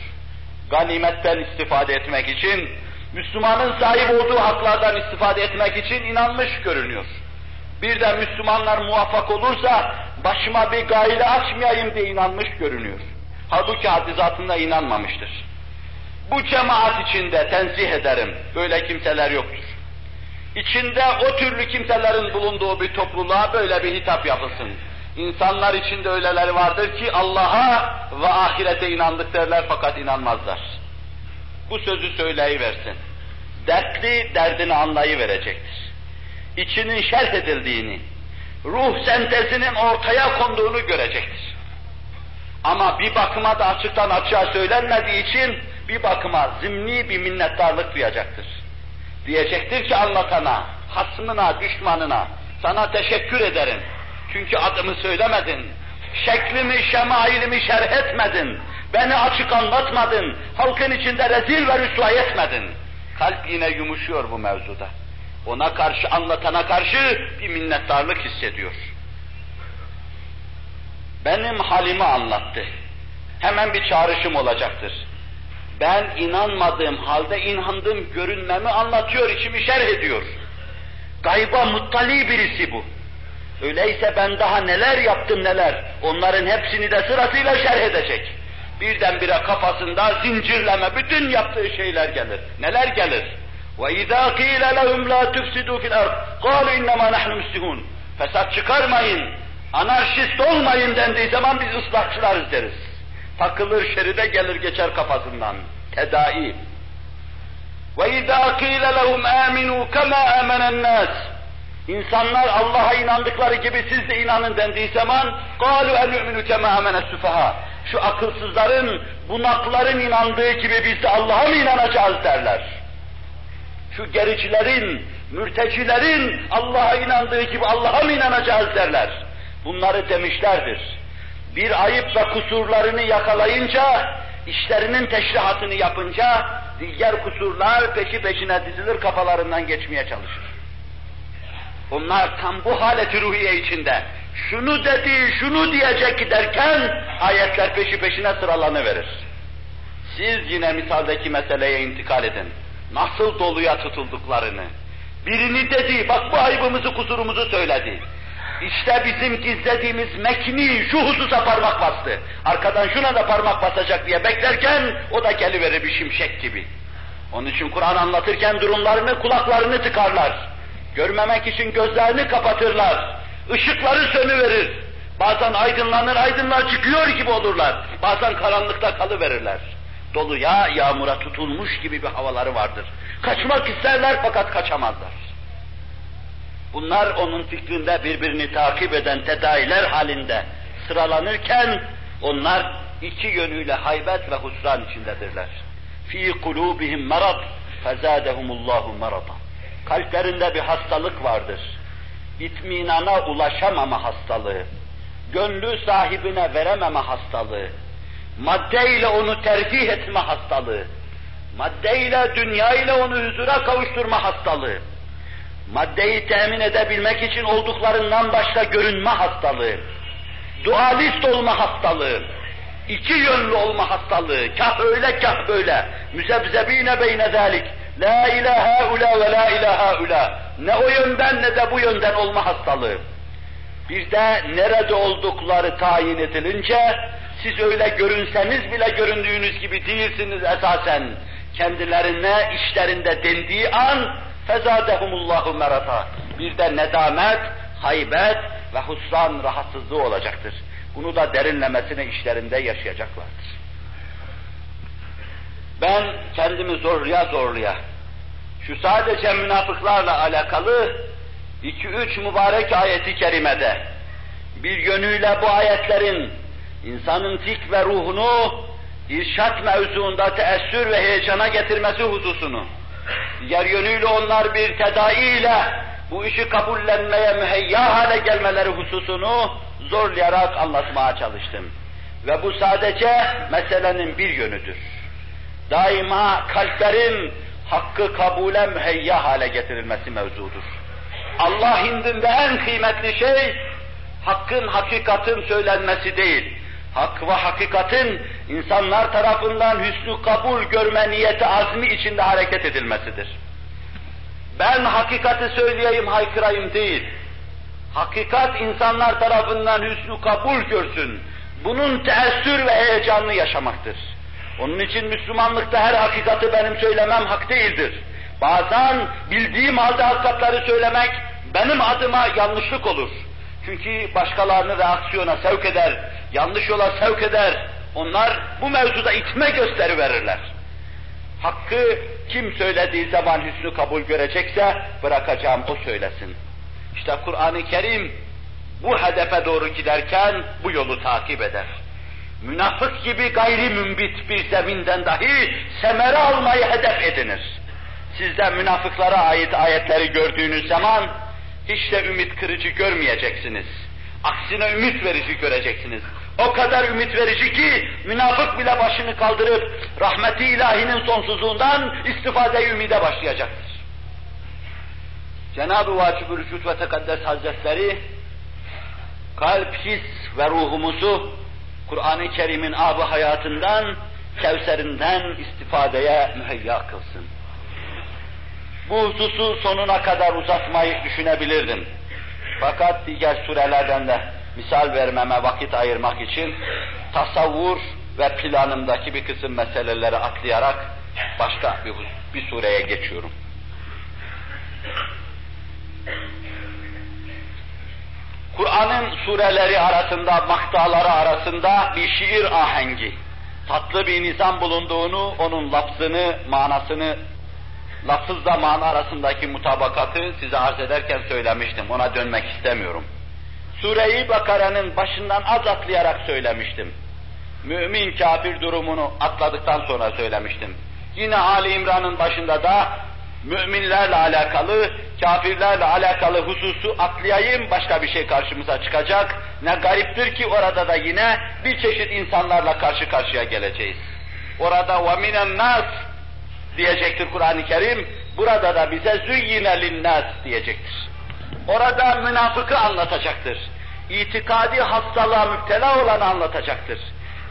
Ganimetten istifade etmek için, Müslümanın sahip olduğu haklardan istifade etmek için inanmış görünüyor. Bir de Müslümanlar muvaffak olursa başıma bir gayle açmayayım diye inanmış görünüyor. Halbuki hadizatında inanmamıştır. Bu cemaat içinde tenzih ederim, böyle kimseler yoktur. İçinde o türlü kimselerin bulunduğu bir topluluğa böyle bir hitap yapılsın. İnsanlar içinde öyleleri vardır ki Allah'a ve ahirete inandık derler fakat inanmazlar. Bu sözü söyleyiversin. Dertli derdini anlayıverecektir. İçinin şerh edildiğini, ruh sentezinin ortaya konduğunu görecektir. Ama bir bakıma da açıktan açığa söylenmediği için bir bakıma zimni bir minnettarlık duyacaktır. Diyecektir ki anlatana, hasmına, düşmanına, sana teşekkür ederim. Çünkü adımı söylemedin, şeklimi, şemailimi şerh etmedin, beni açık anlatmadın, halkın içinde rezil ve rüsva etmedin. Kalp yine yumuşuyor bu mevzuda. Ona karşı, anlatana karşı bir minnettarlık hissediyor. Benim halimi anlattı. Hemen bir çağrışım olacaktır ben inanmadığım halde inandım görünmemi anlatıyor, içimi şerh ediyor. Gayba muttali birisi bu. Öyleyse ben daha neler yaptım neler, onların hepsini de sırasıyla şerh edecek. Birdenbire kafasında zincirleme bütün yaptığı şeyler gelir. Neler gelir? وَاِذَا قِيلَ لَهُمْ لَا تُفْسِدُوا فِي الْأَرْضِ قَالُوا اِنَّمَا نَحْنُ مُسْلِحُونَ Fesat çıkarmayın, anarşist olmayın dendiği zaman biz ıslahçılarız deriz. Takılır şeride gelir geçer kafasından. Tedai. وَاِذَا قِيلَ لَهُمْ آمِنُوا كَمَا آمَنَ النَّاسِ İnsanlar Allah'a inandıkları gibi siz de inanın dendiği zaman قَالُوا اَنُؤْمِنُ كَمَا آمَنَ السُّفَهَا Şu akılsızların, bunakların inandığı gibi biz de Allah'a mı inanacağız derler. Şu gericilerin, mürtecilerin Allah'a inandığı gibi Allah'a mı inanacağız derler. Bunları demişlerdir. Bir ayıp ve kusurlarını yakalayınca, işlerinin teşrihatını yapınca, diğer kusurlar peşi peşine dizilir kafalarından geçmeye çalışır. Onlar tam bu haleti ruhiye içinde, şunu dedi, şunu diyecek derken, ayetler peşi peşine sıralanıverir. Siz yine misaldeki meseleye intikal edin. Nasıl doluya tutulduklarını. Birini dedi, bak bu ayıbımızı, kusurumuzu söyledi. İşte bizim gizlediğimiz mekni şu hususa parmak bastı. Arkadan şuna da parmak basacak diye beklerken o da geliverir bir şimşek gibi. Onun için Kur'an anlatırken durumlarını, kulaklarını tıkarlar. Görmemek için gözlerini kapatırlar. Işıkları sönüverir. Bazen aydınlanır, aydınlığa çıkıyor gibi olurlar. Bazen karanlıkta kalıverirler. Doluya, yağmura tutulmuş gibi bir havaları vardır. Kaçmak isterler fakat kaçamazlar. Bunlar onun fikrinde birbirini takip eden tedailer halinde sıralanırken onlar iki yönüyle haybet ve husran içindedirler. Fi kulubihim marad fezadehumullahu marada. Kalplerinde bir hastalık vardır. İtminana ulaşamama hastalığı. Gönlü sahibine verememe hastalığı. Maddeyle onu terfih etme hastalığı. Maddeyle, dünyayla onu huzura kavuşturma hastalığı maddeyi temin edebilmek için olduklarından başta görünme hastalığı, dualist olma hastalığı, iki yönlü olma hastalığı, kah öyle kah böyle, müzebzebine beyne zalik, la ilahe ula ve la ilahe ula, ne o yönden ne de bu yönden olma hastalığı. Bir de nerede oldukları tayin edilince, siz öyle görünseniz bile göründüğünüz gibi değilsiniz esasen. Kendilerine işlerinde dendiği an, fezadehumullahu merata. Bir de nedamet, haybet ve husran rahatsızlığı olacaktır. Bunu da derinlemesine işlerinde yaşayacaklardır. Ben kendimi zorluya zorluya, şu sadece münafıklarla alakalı iki üç mübarek ayeti kerimede bir yönüyle bu ayetlerin insanın fik ve ruhunu irşat mevzuunda teessür ve heyecana getirmesi hususunu Diğer yönüyle onlar bir tedaiyle bu işi kabullenmeye müheyya hale gelmeleri hususunu zorlayarak anlatmaya çalıştım. Ve bu sadece meselenin bir yönüdür. Daima kalplerin hakkı kabule müheyya hale getirilmesi mevzudur. Allah indinde en kıymetli şey, hakkın, hakikatin söylenmesi değil, hak ve hakikatin insanlar tarafından hüsnü kabul görme niyeti azmi içinde hareket edilmesidir. Ben hakikati söyleyeyim, haykırayım değil. Hakikat insanlar tarafından hüsnü kabul görsün. Bunun teessür ve heyecanını yaşamaktır. Onun için Müslümanlıkta her hakikati benim söylemem hak değildir. Bazen bildiğim halde hakikatleri söylemek benim adıma yanlışlık olur. Çünkü başkalarını reaksiyona sevk eder, yanlış yola sevk eder. Onlar bu mevzuda itme gösteri verirler. Hakkı kim söylediği zaman hüsnü kabul görecekse bırakacağım o söylesin. İşte Kur'an-ı Kerim bu hedefe doğru giderken bu yolu takip eder. Münafık gibi gayri mümbit bir zeminden dahi semere almayı hedef edinir. Siz de münafıklara ait ayetleri gördüğünüz zaman hiç de ümit kırıcı görmeyeceksiniz. Aksine ümit verici göreceksiniz. O kadar ümit verici ki münafık bile başını kaldırıp rahmeti ilahinin sonsuzluğundan istifade ümide başlayacaktır. Cenab-ı Vacib-ül ve Tekaddes Hazretleri kalp, his ve ruhumuzu Kur'an-ı Kerim'in abı hayatından, Kevserinden istifadeye müheyya kılsın. Bu hususu sonuna kadar uzatmayı düşünebilirdim. Fakat diğer surelerden de misal vermeme vakit ayırmak için tasavvur ve planımdaki bir kısım meseleleri atlayarak başka bir, bir sureye geçiyorum. Kur'an'ın sureleri arasında, maktaları arasında bir şiir ahengi, tatlı bir nizam bulunduğunu, onun lafzını, manasını, lafızla mana arasındaki mutabakatı size arz ederken söylemiştim. Ona dönmek istemiyorum. Sure-i Bakara'nın başından az atlayarak söylemiştim. Mümin kafir durumunu atladıktan sonra söylemiştim. Yine Ali İmran'ın başında da müminlerle alakalı, kafirlerle alakalı hususu atlayayım, başka bir şey karşımıza çıkacak. Ne gariptir ki orada da yine bir çeşit insanlarla karşı karşıya geleceğiz. Orada وَمِنَ النَّاسِ diyecektir Kur'an-ı Kerim, burada da bize زُيِّنَ لِلنَّاسِ diyecektir. Orada münafıkı anlatacaktır. İtikadi hastalığa müptela olanı anlatacaktır.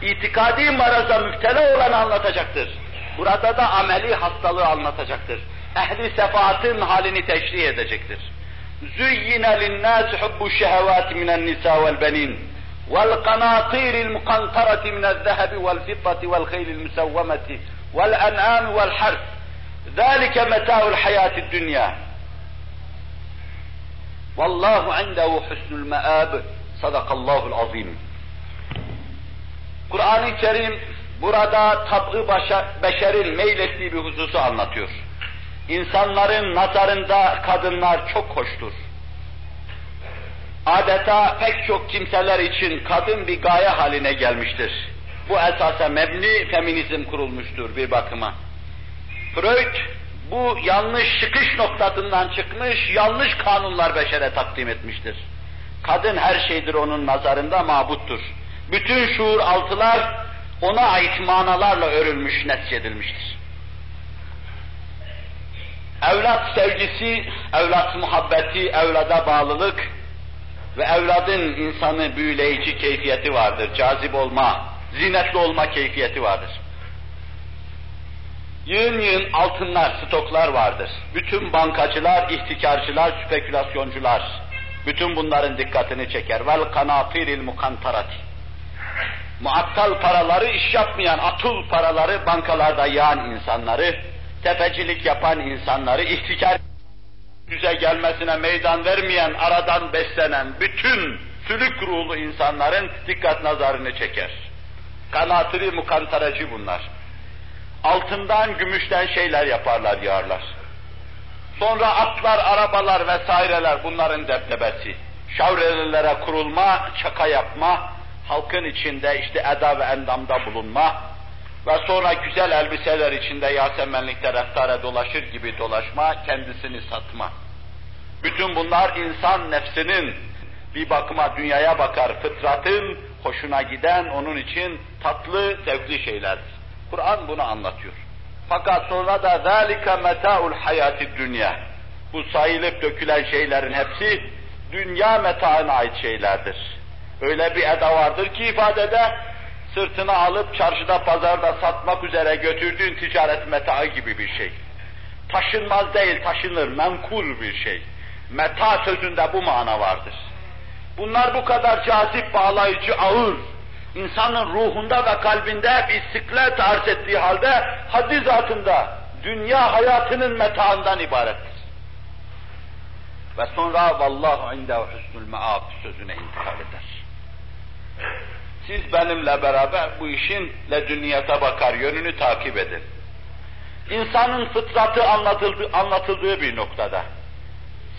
İtikadi maraza müptela olanı anlatacaktır. Burada da ameli hastalığı anlatacaktır. Ehli sefaatın halini teşrih edecektir. زُيِّنَ لِلنَّاسِ حُبُّ الشَّهَوَاتِ مِنَ النِّسَاءِ وَالْبَنِينَ وَالْقَنَاطِيرِ الْمُقَنْطَرَةِ مِنَ الذَّهَبِ وَالْفِضَّةِ وَالْخَيْلِ الْمُسَوَّمَةِ وَالْأَنْعَامِ وَالْحَرْثِ ذَلِكَ مَتَاعُ الْحَيَاةِ الدُّنْيَا Vallahu indehu husnul meab. Sadakallahul azim. Kur'an-ı Kerim burada tab'ı beşerin meylettiği bir hususu anlatıyor. İnsanların nazarında kadınlar çok hoştur. Adeta pek çok kimseler için kadın bir gaye haline gelmiştir. Bu esasa mebni feminizm kurulmuştur bir bakıma. Freud bu yanlış çıkış noktasından çıkmış, yanlış kanunlar beşere takdim etmiştir. Kadın her şeydir onun nazarında mabuttur. Bütün şuur altılar ona ait manalarla örülmüş, neticedilmiştir. Evlat sevgisi, evlat muhabbeti, evlada bağlılık ve evladın insanı büyüleyici keyfiyeti vardır. Cazip olma, zinetli olma keyfiyeti vardır. Yığın yığın altınlar, stoklar vardır. Bütün bankacılar, ihtikarcılar, spekülasyoncular, bütün bunların dikkatini çeker. Vel kanafiril mukantarati. Muattal paraları, iş yapmayan atıl paraları bankalarda yağan insanları, tefecilik yapan insanları, ihtikar düze gelmesine meydan vermeyen, aradan beslenen bütün sülük ruhlu insanların dikkat nazarını çeker. Kanatiri mukantaracı bunlar altından, gümüşten şeyler yaparlar, yağarlar. Sonra atlar, arabalar vesaireler bunların debdebesi. Şavrelilere kurulma, çaka yapma, halkın içinde işte eda ve endamda bulunma ve sonra güzel elbiseler içinde Yasemenlikte reftare dolaşır gibi dolaşma, kendisini satma. Bütün bunlar insan nefsinin bir bakıma dünyaya bakar fıtratın hoşuna giden, onun için tatlı, zevkli şeylerdir. Kur'an bunu anlatıyor. Fakat sonra da ذَٰلِكَ مَتَاءُ الْحَيَاتِ dünya. Bu sayılıp dökülen şeylerin hepsi dünya metaına ait şeylerdir. Öyle bir eda vardır ki ifadede sırtına alıp çarşıda pazarda satmak üzere götürdüğün ticaret metaı gibi bir şey. Taşınmaz değil, taşınır, menkul bir şey. Meta sözünde bu mana vardır. Bunlar bu kadar cazip, bağlayıcı, ağır, insanın ruhunda ve kalbinde bir siklet arz ettiği halde haddi zatında dünya hayatının metaından ibarettir. Ve sonra vallahu indehu husnul meab sözüne intikal eder. Siz benimle beraber bu işin ledünniyete bakar yönünü takip edin. İnsanın fıtratı anlatıldığı, anlatıldığı bir noktada.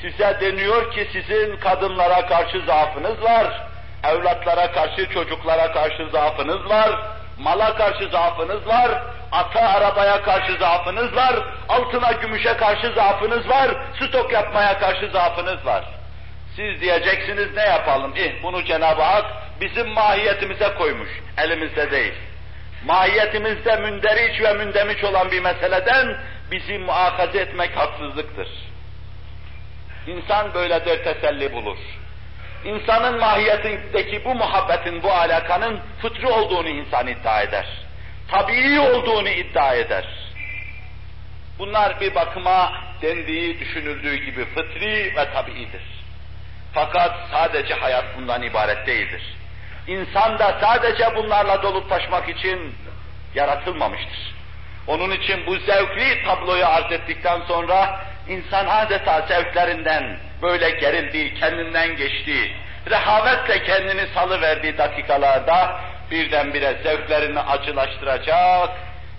Size deniyor ki sizin kadınlara karşı zaafınız var, evlatlara karşı, çocuklara karşı zaafınız var, mala karşı zaafınız var, ata arabaya karşı zaafınız var, altına gümüşe karşı zaafınız var, stok yapmaya karşı zaafınız var. Siz diyeceksiniz ne yapalım? Eh bunu Cenab-ı Hak bizim mahiyetimize koymuş, elimizde değil. Mahiyetimizde münderiç ve mündemiç olan bir meseleden bizi muakaze etmek haksızlıktır. İnsan böyledir teselli bulur insanın mahiyetindeki bu muhabbetin, bu alakanın fıtri olduğunu insan iddia eder. Tabii olduğunu iddia eder. Bunlar bir bakıma dendiği, düşünüldüğü gibi fıtri ve tabiidir. Fakat sadece hayat bundan ibaret değildir. İnsan da sadece bunlarla dolup taşmak için yaratılmamıştır. Onun için bu zevkli tabloyu arz ettikten sonra insan adeta zevklerinden böyle gerildiği, kendinden geçtiği, rehavetle kendini salıverdiği dakikalarda birdenbire zevklerini acılaştıracak,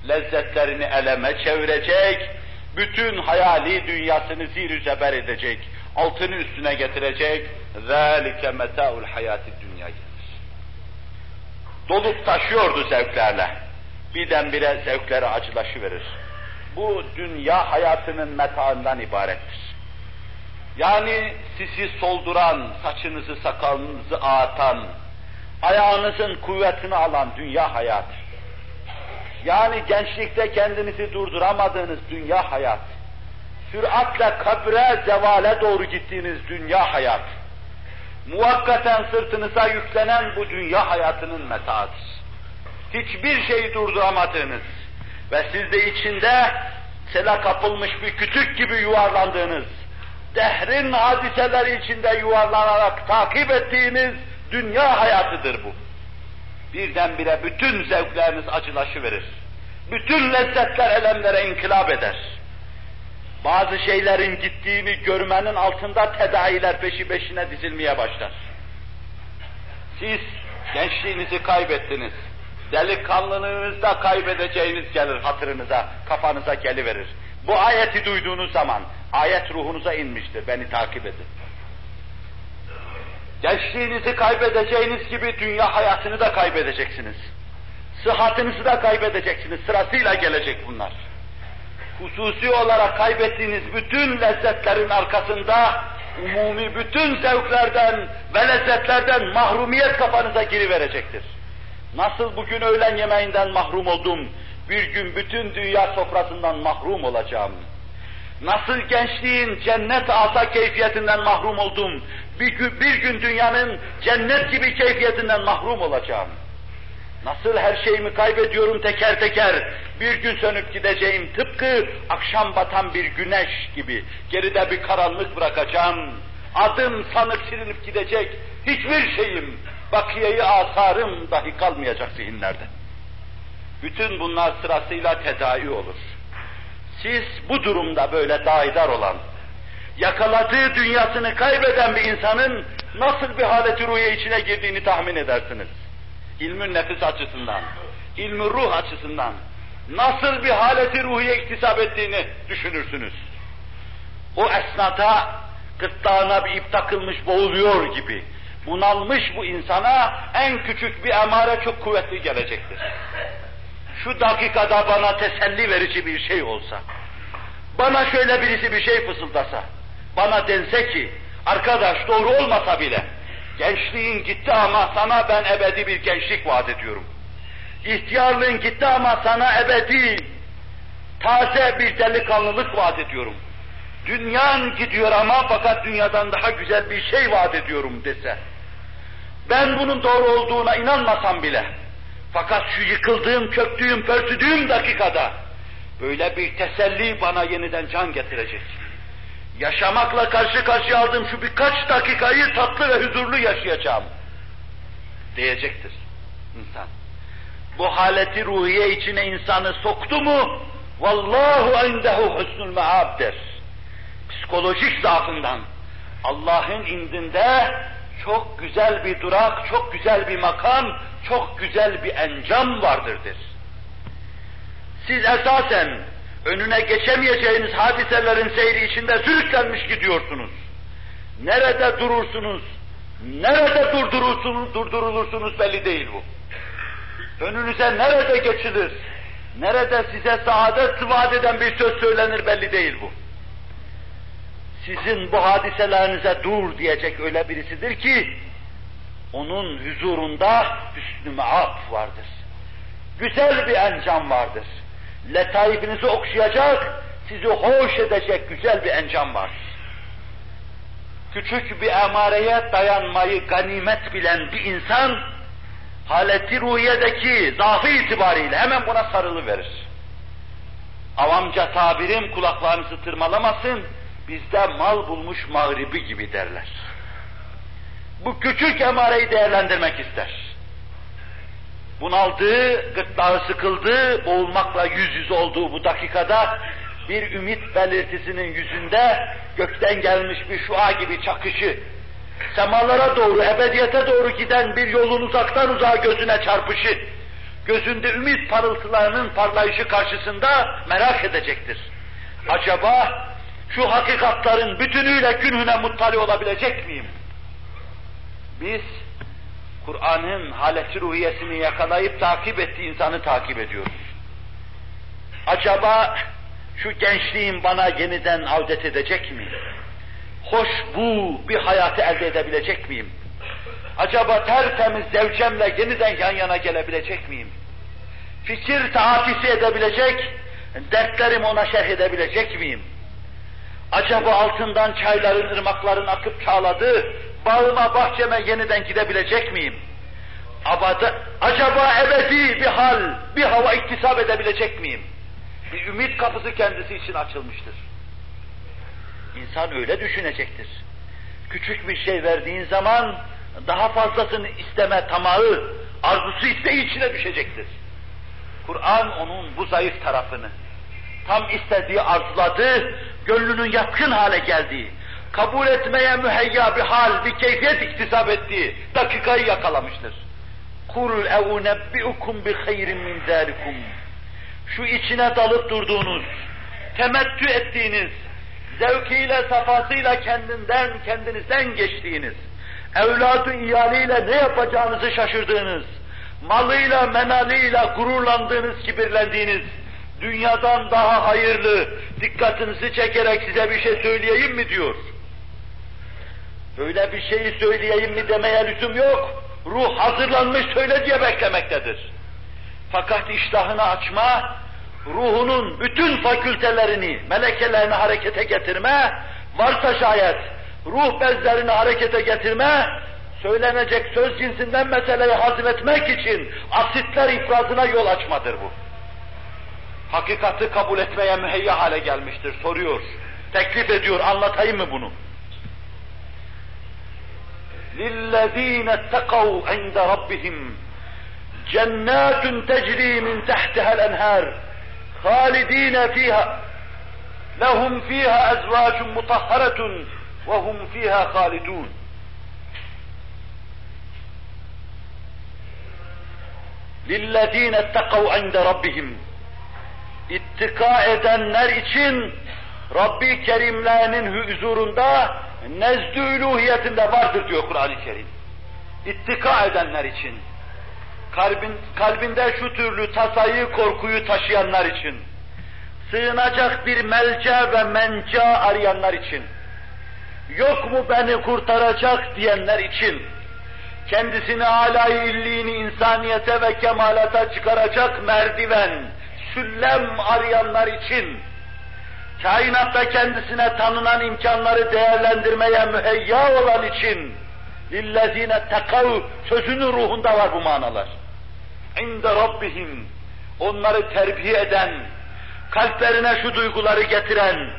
lezzetlerini eleme çevirecek, bütün hayali dünyasını zir zeber edecek, altını üstüne getirecek, ذَٰلِكَ مَتَاءُ الْحَيَاتِ dünya gelir. Dolup taşıyordu zevklerle. Birdenbire zevkleri acılaşıverir. Bu dünya hayatının metaından ibarettir. Yani sizi solduran, saçınızı sakalınızı ağatan, ayağınızın kuvvetini alan dünya hayatı. Yani gençlikte kendinizi durduramadığınız dünya hayat. Süratle kabre, zevale doğru gittiğiniz dünya hayat. Muvakkaten sırtınıza yüklenen bu dünya hayatının metaıdır. Hiçbir şeyi durduramadığınız ve siz de içinde sela kapılmış bir kütük gibi yuvarlandığınız, dehrin hadiseleri içinde yuvarlanarak takip ettiğiniz dünya hayatıdır bu. Birdenbire bütün zevkleriniz acılaşıverir. Bütün lezzetler elemlere inkılap eder. Bazı şeylerin gittiğini görmenin altında tedailer peşi peşine dizilmeye başlar. Siz gençliğinizi kaybettiniz. Delikanlılığınızda kaybedeceğiniz gelir hatırınıza, kafanıza geliverir. Bu ayeti duyduğunuz zaman ayet ruhunuza inmiştir. Beni takip edin. Gençliğinizi kaybedeceğiniz gibi dünya hayatını da kaybedeceksiniz. Sıhhatinizi de kaybedeceksiniz. Sırasıyla gelecek bunlar. Hususi olarak kaybettiğiniz bütün lezzetlerin arkasında umumi bütün zevklerden ve lezzetlerden mahrumiyet kafanıza giriverecektir. Nasıl bugün öğlen yemeğinden mahrum oldum, bir gün bütün dünya sofrasından mahrum olacağım. Nasıl gençliğin cennet asa keyfiyetinden mahrum oldum, bir gün, bir gün dünyanın cennet gibi keyfiyetinden mahrum olacağım. Nasıl her şeyimi kaybediyorum teker teker, bir gün sönüp gideceğim tıpkı akşam batan bir güneş gibi. Geride bir karanlık bırakacağım, adım sanıp silinip gidecek hiçbir şeyim, bakiyeyi asarım dahi kalmayacak zihinlerde. Bütün bunlar sırasıyla tedavi olur. Siz bu durumda böyle daidar olan, yakaladığı dünyasını kaybeden bir insanın nasıl bir haleti ruhiye içine girdiğini tahmin edersiniz. İlmün nefis açısından, ilmi ruh açısından nasıl bir haleti ruhiye iktisap ettiğini düşünürsünüz. O esnada gırtlağına bir ip takılmış boğuluyor gibi bunalmış bu insana en küçük bir emare çok kuvvetli gelecektir. Şu dakikada bana teselli verici bir şey olsa, bana şöyle birisi bir şey fısıldasa, bana dense ki, arkadaş doğru olmasa bile, gençliğin gitti ama sana ben ebedi bir gençlik vaat ediyorum. İhtiyarlığın gitti ama sana ebedi, taze bir delikanlılık vaat ediyorum. Dünyan gidiyor ama fakat dünyadan daha güzel bir şey vaat ediyorum dese. Ben bunun doğru olduğuna inanmasam bile, fakat şu yıkıldığım, köktüğüm, pörtüdüğüm dakikada böyle bir teselli bana yeniden can getirecek. Yaşamakla karşı karşıya aldığım şu birkaç dakikayı tatlı ve huzurlu yaşayacağım diyecektir insan. Bu haleti ruhiye içine insanı soktu mu vallahu indehu husnul meab der. Psikolojik zaafından Allah'ın indinde çok güzel bir durak, çok güzel bir makam, çok güzel bir encam vardırdır. Siz esasen önüne geçemeyeceğiniz hadiselerin seyri içinde sürüklenmiş gidiyorsunuz. Nerede durursunuz, nerede durdurursunuz, durdurulursunuz belli değil bu. Önünüze nerede geçilir, nerede size saadet vaat eden bir söz söylenir belli değil bu. Sizin bu hadiselerinize dur diyecek öyle birisidir ki, onun huzurunda hüsnü maaf vardır. Güzel bir encam vardır. Letaifinizi okşayacak, sizi hoş edecek güzel bir encam var. Küçük bir emareye dayanmayı ganimet bilen bir insan, haleti ruhiyedeki zaafı itibariyle hemen buna sarılı verir. Avamca tabirim kulaklarınızı tırmalamasın, bizde mal bulmuş mağribi gibi derler. Bu küçük emareyi değerlendirmek ister. Bunaldığı, gırtlağı sıkıldığı, boğulmakla yüz yüze olduğu bu dakikada bir ümit belirtisinin yüzünde gökten gelmiş bir şua gibi çakışı, semalara doğru, ebediyete doğru giden bir yolun uzaktan uzağa gözüne çarpışı, gözünde ümit parıltılarının parlayışı karşısında merak edecektir. Acaba şu hakikatların bütünüyle günhüne muttali olabilecek miyim? Biz Kur'an'ın haleti ruhiyesini yakalayıp takip ettiği insanı takip ediyoruz. Acaba şu gençliğim bana yeniden avdet edecek mi? Hoş bu bir hayatı elde edebilecek miyim? Acaba tertemiz zevcemle yeniden yan yana gelebilecek miyim? Fikir taatisi edebilecek, dertlerimi ona şerh edebilecek miyim? Acaba altından çayların, ırmakların akıp çağladığı bağıma, bahçeme yeniden gidebilecek miyim? Abada, acaba ebedi bir hal, bir hava iktisap edebilecek miyim? Bir ümit kapısı kendisi için açılmıştır. İnsan öyle düşünecektir. Küçük bir şey verdiğin zaman daha fazlasını isteme tamağı, arzusu isteği içine düşecektir. Kur'an onun bu zayıf tarafını, tam istediği arzuladı, gönlünün yakın hale geldiği, kabul etmeye müheyya bir hal, bir keyfiyet iktisap ettiği dakikayı yakalamıştır. Kul eunebbiukum bi hayrin min zalikum. Şu içine dalıp durduğunuz, temettü ettiğiniz, zevkiyle, safasıyla kendinden, kendinizden geçtiğiniz, evladı iyaliyle ne yapacağınızı şaşırdığınız, malıyla, menalıyla gururlandığınız, kibirlendiğiniz, dünyadan daha hayırlı, dikkatinizi çekerek size bir şey söyleyeyim mi diyor. Öyle bir şeyi söyleyeyim mi demeye lüzum yok. Ruh hazırlanmış söyle diye beklemektedir. Fakat iştahını açma, ruhunun bütün fakültelerini, melekelerini harekete getirme, varsa şayet ruh bezlerini harekete getirme, söylenecek söz cinsinden meseleyi hazmetmek için asitler ifrazına yol açmadır bu. Hakikati kabul etmeye müheyya hale gelmiştir, soruyor. Teklif ediyor, anlatayım mı bunu? لِلَّذ۪ينَ اتَّقَوْا عِنْدَ رَبِّهِمْ جَنَّاتٌ تَجْرِي مِنْ تَحْتِهَا الْاَنْهَارِ خَالِد۪ينَ ف۪يهَا لَهُمْ ف۪يهَا اَزْوَاجٌ مُطَهَّرَةٌ وَهُمْ ف۪يهَا خَالِدُونَ لِلَّذ۪ينَ اتَّقَوْا عِنْدَ رَبِّهِمْ İttika edenler için Rabbi Kerimlerinin huzurunda nezdü üluhiyetinde vardır diyor Kur'an-ı Kerim. İttika edenler için, kalbin, kalbinde şu türlü tasayı, korkuyu taşıyanlar için, sığınacak bir melca ve menca arayanlar için, yok mu beni kurtaracak diyenler için, kendisini alay illiğini insaniyete ve kemalata çıkaracak merdiven, süllem arayanlar için, kainatta kendisine tanınan imkanları değerlendirmeye müheyya olan için, lillezine tekav sözünün ruhunda var bu manalar. İnde Rabbihim, onları terbiye eden, kalplerine şu duyguları getiren,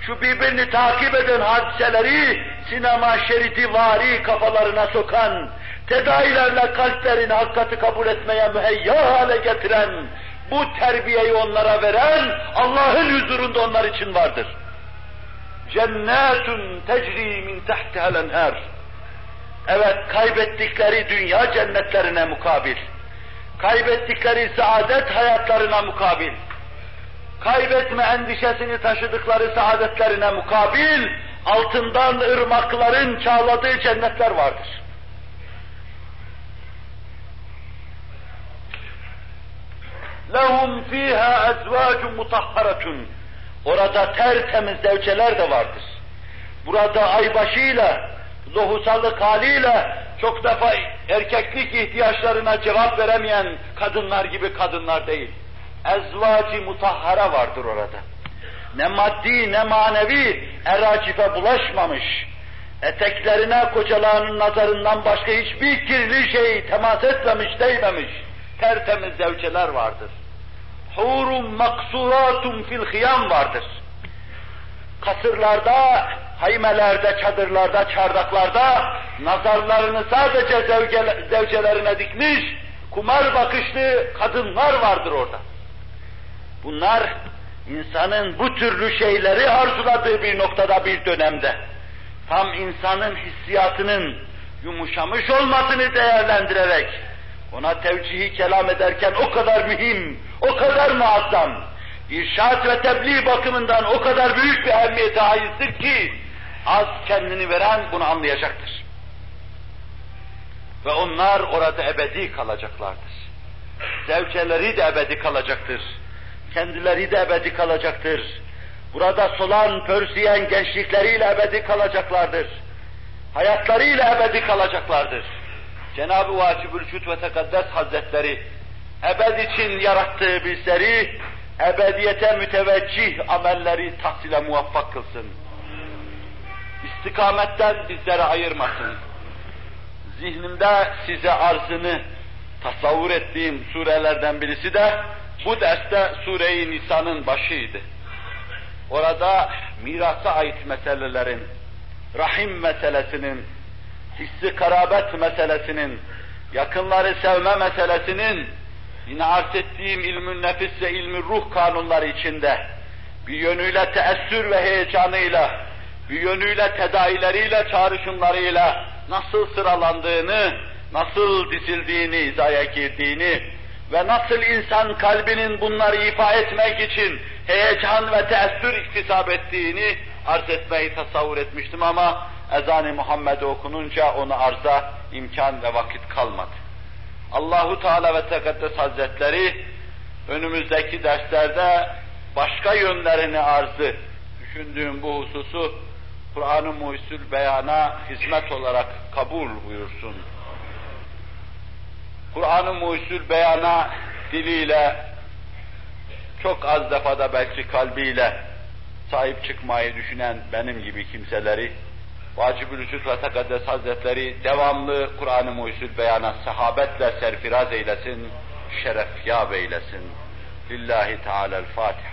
şu birbirini takip eden hadiseleri sinema şeridi vari kafalarına sokan, tedailerle kalplerini hakikati kabul etmeye müheyya hale getiren, bu terbiyeyi onlara veren Allah'ın huzurunda onlar için vardır. Cennetun tecri min tahtiha'l enhar. Evet kaybettikleri dünya cennetlerine mukabil. Kaybettikleri saadet hayatlarına mukabil. Kaybetme endişesini taşıdıkları saadetlerine mukabil altından ırmakların çağladığı cennetler vardır. لَهُمْ ف۪يهَا اَزْوَاجٌ مُطَهَّرَةٌ Orada tertemiz zevceler de vardır. Burada aybaşıyla, lohusalık haliyle çok defa erkeklik ihtiyaçlarına cevap veremeyen kadınlar gibi kadınlar değil. Ezvacı mutahhara vardır orada. Ne maddi ne manevi eracife bulaşmamış. Eteklerine kocalarının nazarından başka hiçbir kirli şey temas etmemiş, değmemiş tertemiz zevceler vardır. Hurum maksuratun fil hıyam vardır. Kasırlarda, haymelerde, çadırlarda, çardaklarda nazarlarını sadece zevce, zevcelerine dikmiş, kumar bakışlı kadınlar vardır orada. Bunlar insanın bu türlü şeyleri arzuladığı bir noktada bir dönemde, tam insanın hissiyatının yumuşamış olmasını değerlendirerek, ona tevcihi kelam ederken o kadar mühim, o kadar muazzam, irşat ve tebliğ bakımından o kadar büyük bir ehemmiyete haizdir ki, az kendini veren bunu anlayacaktır. Ve onlar orada ebedi kalacaklardır. Zevceleri de ebedi kalacaktır. Kendileri de ebedi kalacaktır. Burada solan, pörsiyen gençlikleriyle ebedi kalacaklardır. Hayatlarıyla ebedi kalacaklardır. Cenab-ı Vacibül Cüd ve Tekaddes Hazretleri ebed için yarattığı bizleri ebediyete müteveccih amelleri tahsile muvaffak kılsın. İstikametten bizleri ayırmasın. Zihnimde size arzını tasavvur ettiğim surelerden birisi de bu derste Sure-i Nisa'nın başıydı. Orada mirasa ait meselelerin, rahim meselesinin, hissi karabet meselesinin, yakınları sevme meselesinin, yine arz ettiğim ilmün nefis ve ilmi ruh kanunları içinde, bir yönüyle teessür ve heyecanıyla, bir yönüyle tedaileriyle, çağrışımlarıyla nasıl sıralandığını, nasıl dizildiğini, izaya girdiğini ve nasıl insan kalbinin bunları ifa etmek için heyecan ve teessür iktisap ettiğini arz etmeyi tasavvur etmiştim. Ama ezan-ı Muhammed okununca onu arza imkan ve vakit kalmadı. Allahu Teala ve Tekaddes Hazretleri önümüzdeki derslerde başka yönlerini arzı düşündüğüm bu hususu Kur'an-ı Muhsul beyana hizmet olarak kabul buyursun. Kur'an-ı Muhsul beyana diliyle çok az defada belki kalbiyle sahip çıkmayı düşünen benim gibi kimseleri Vacib-ül Vücud ve Tekaddes Hazretleri devamlı Kur'an-ı Muhsul beyana sahabetle serfiraz eylesin, şeref yâb eylesin. Lillahi Teala'l-Fatiha.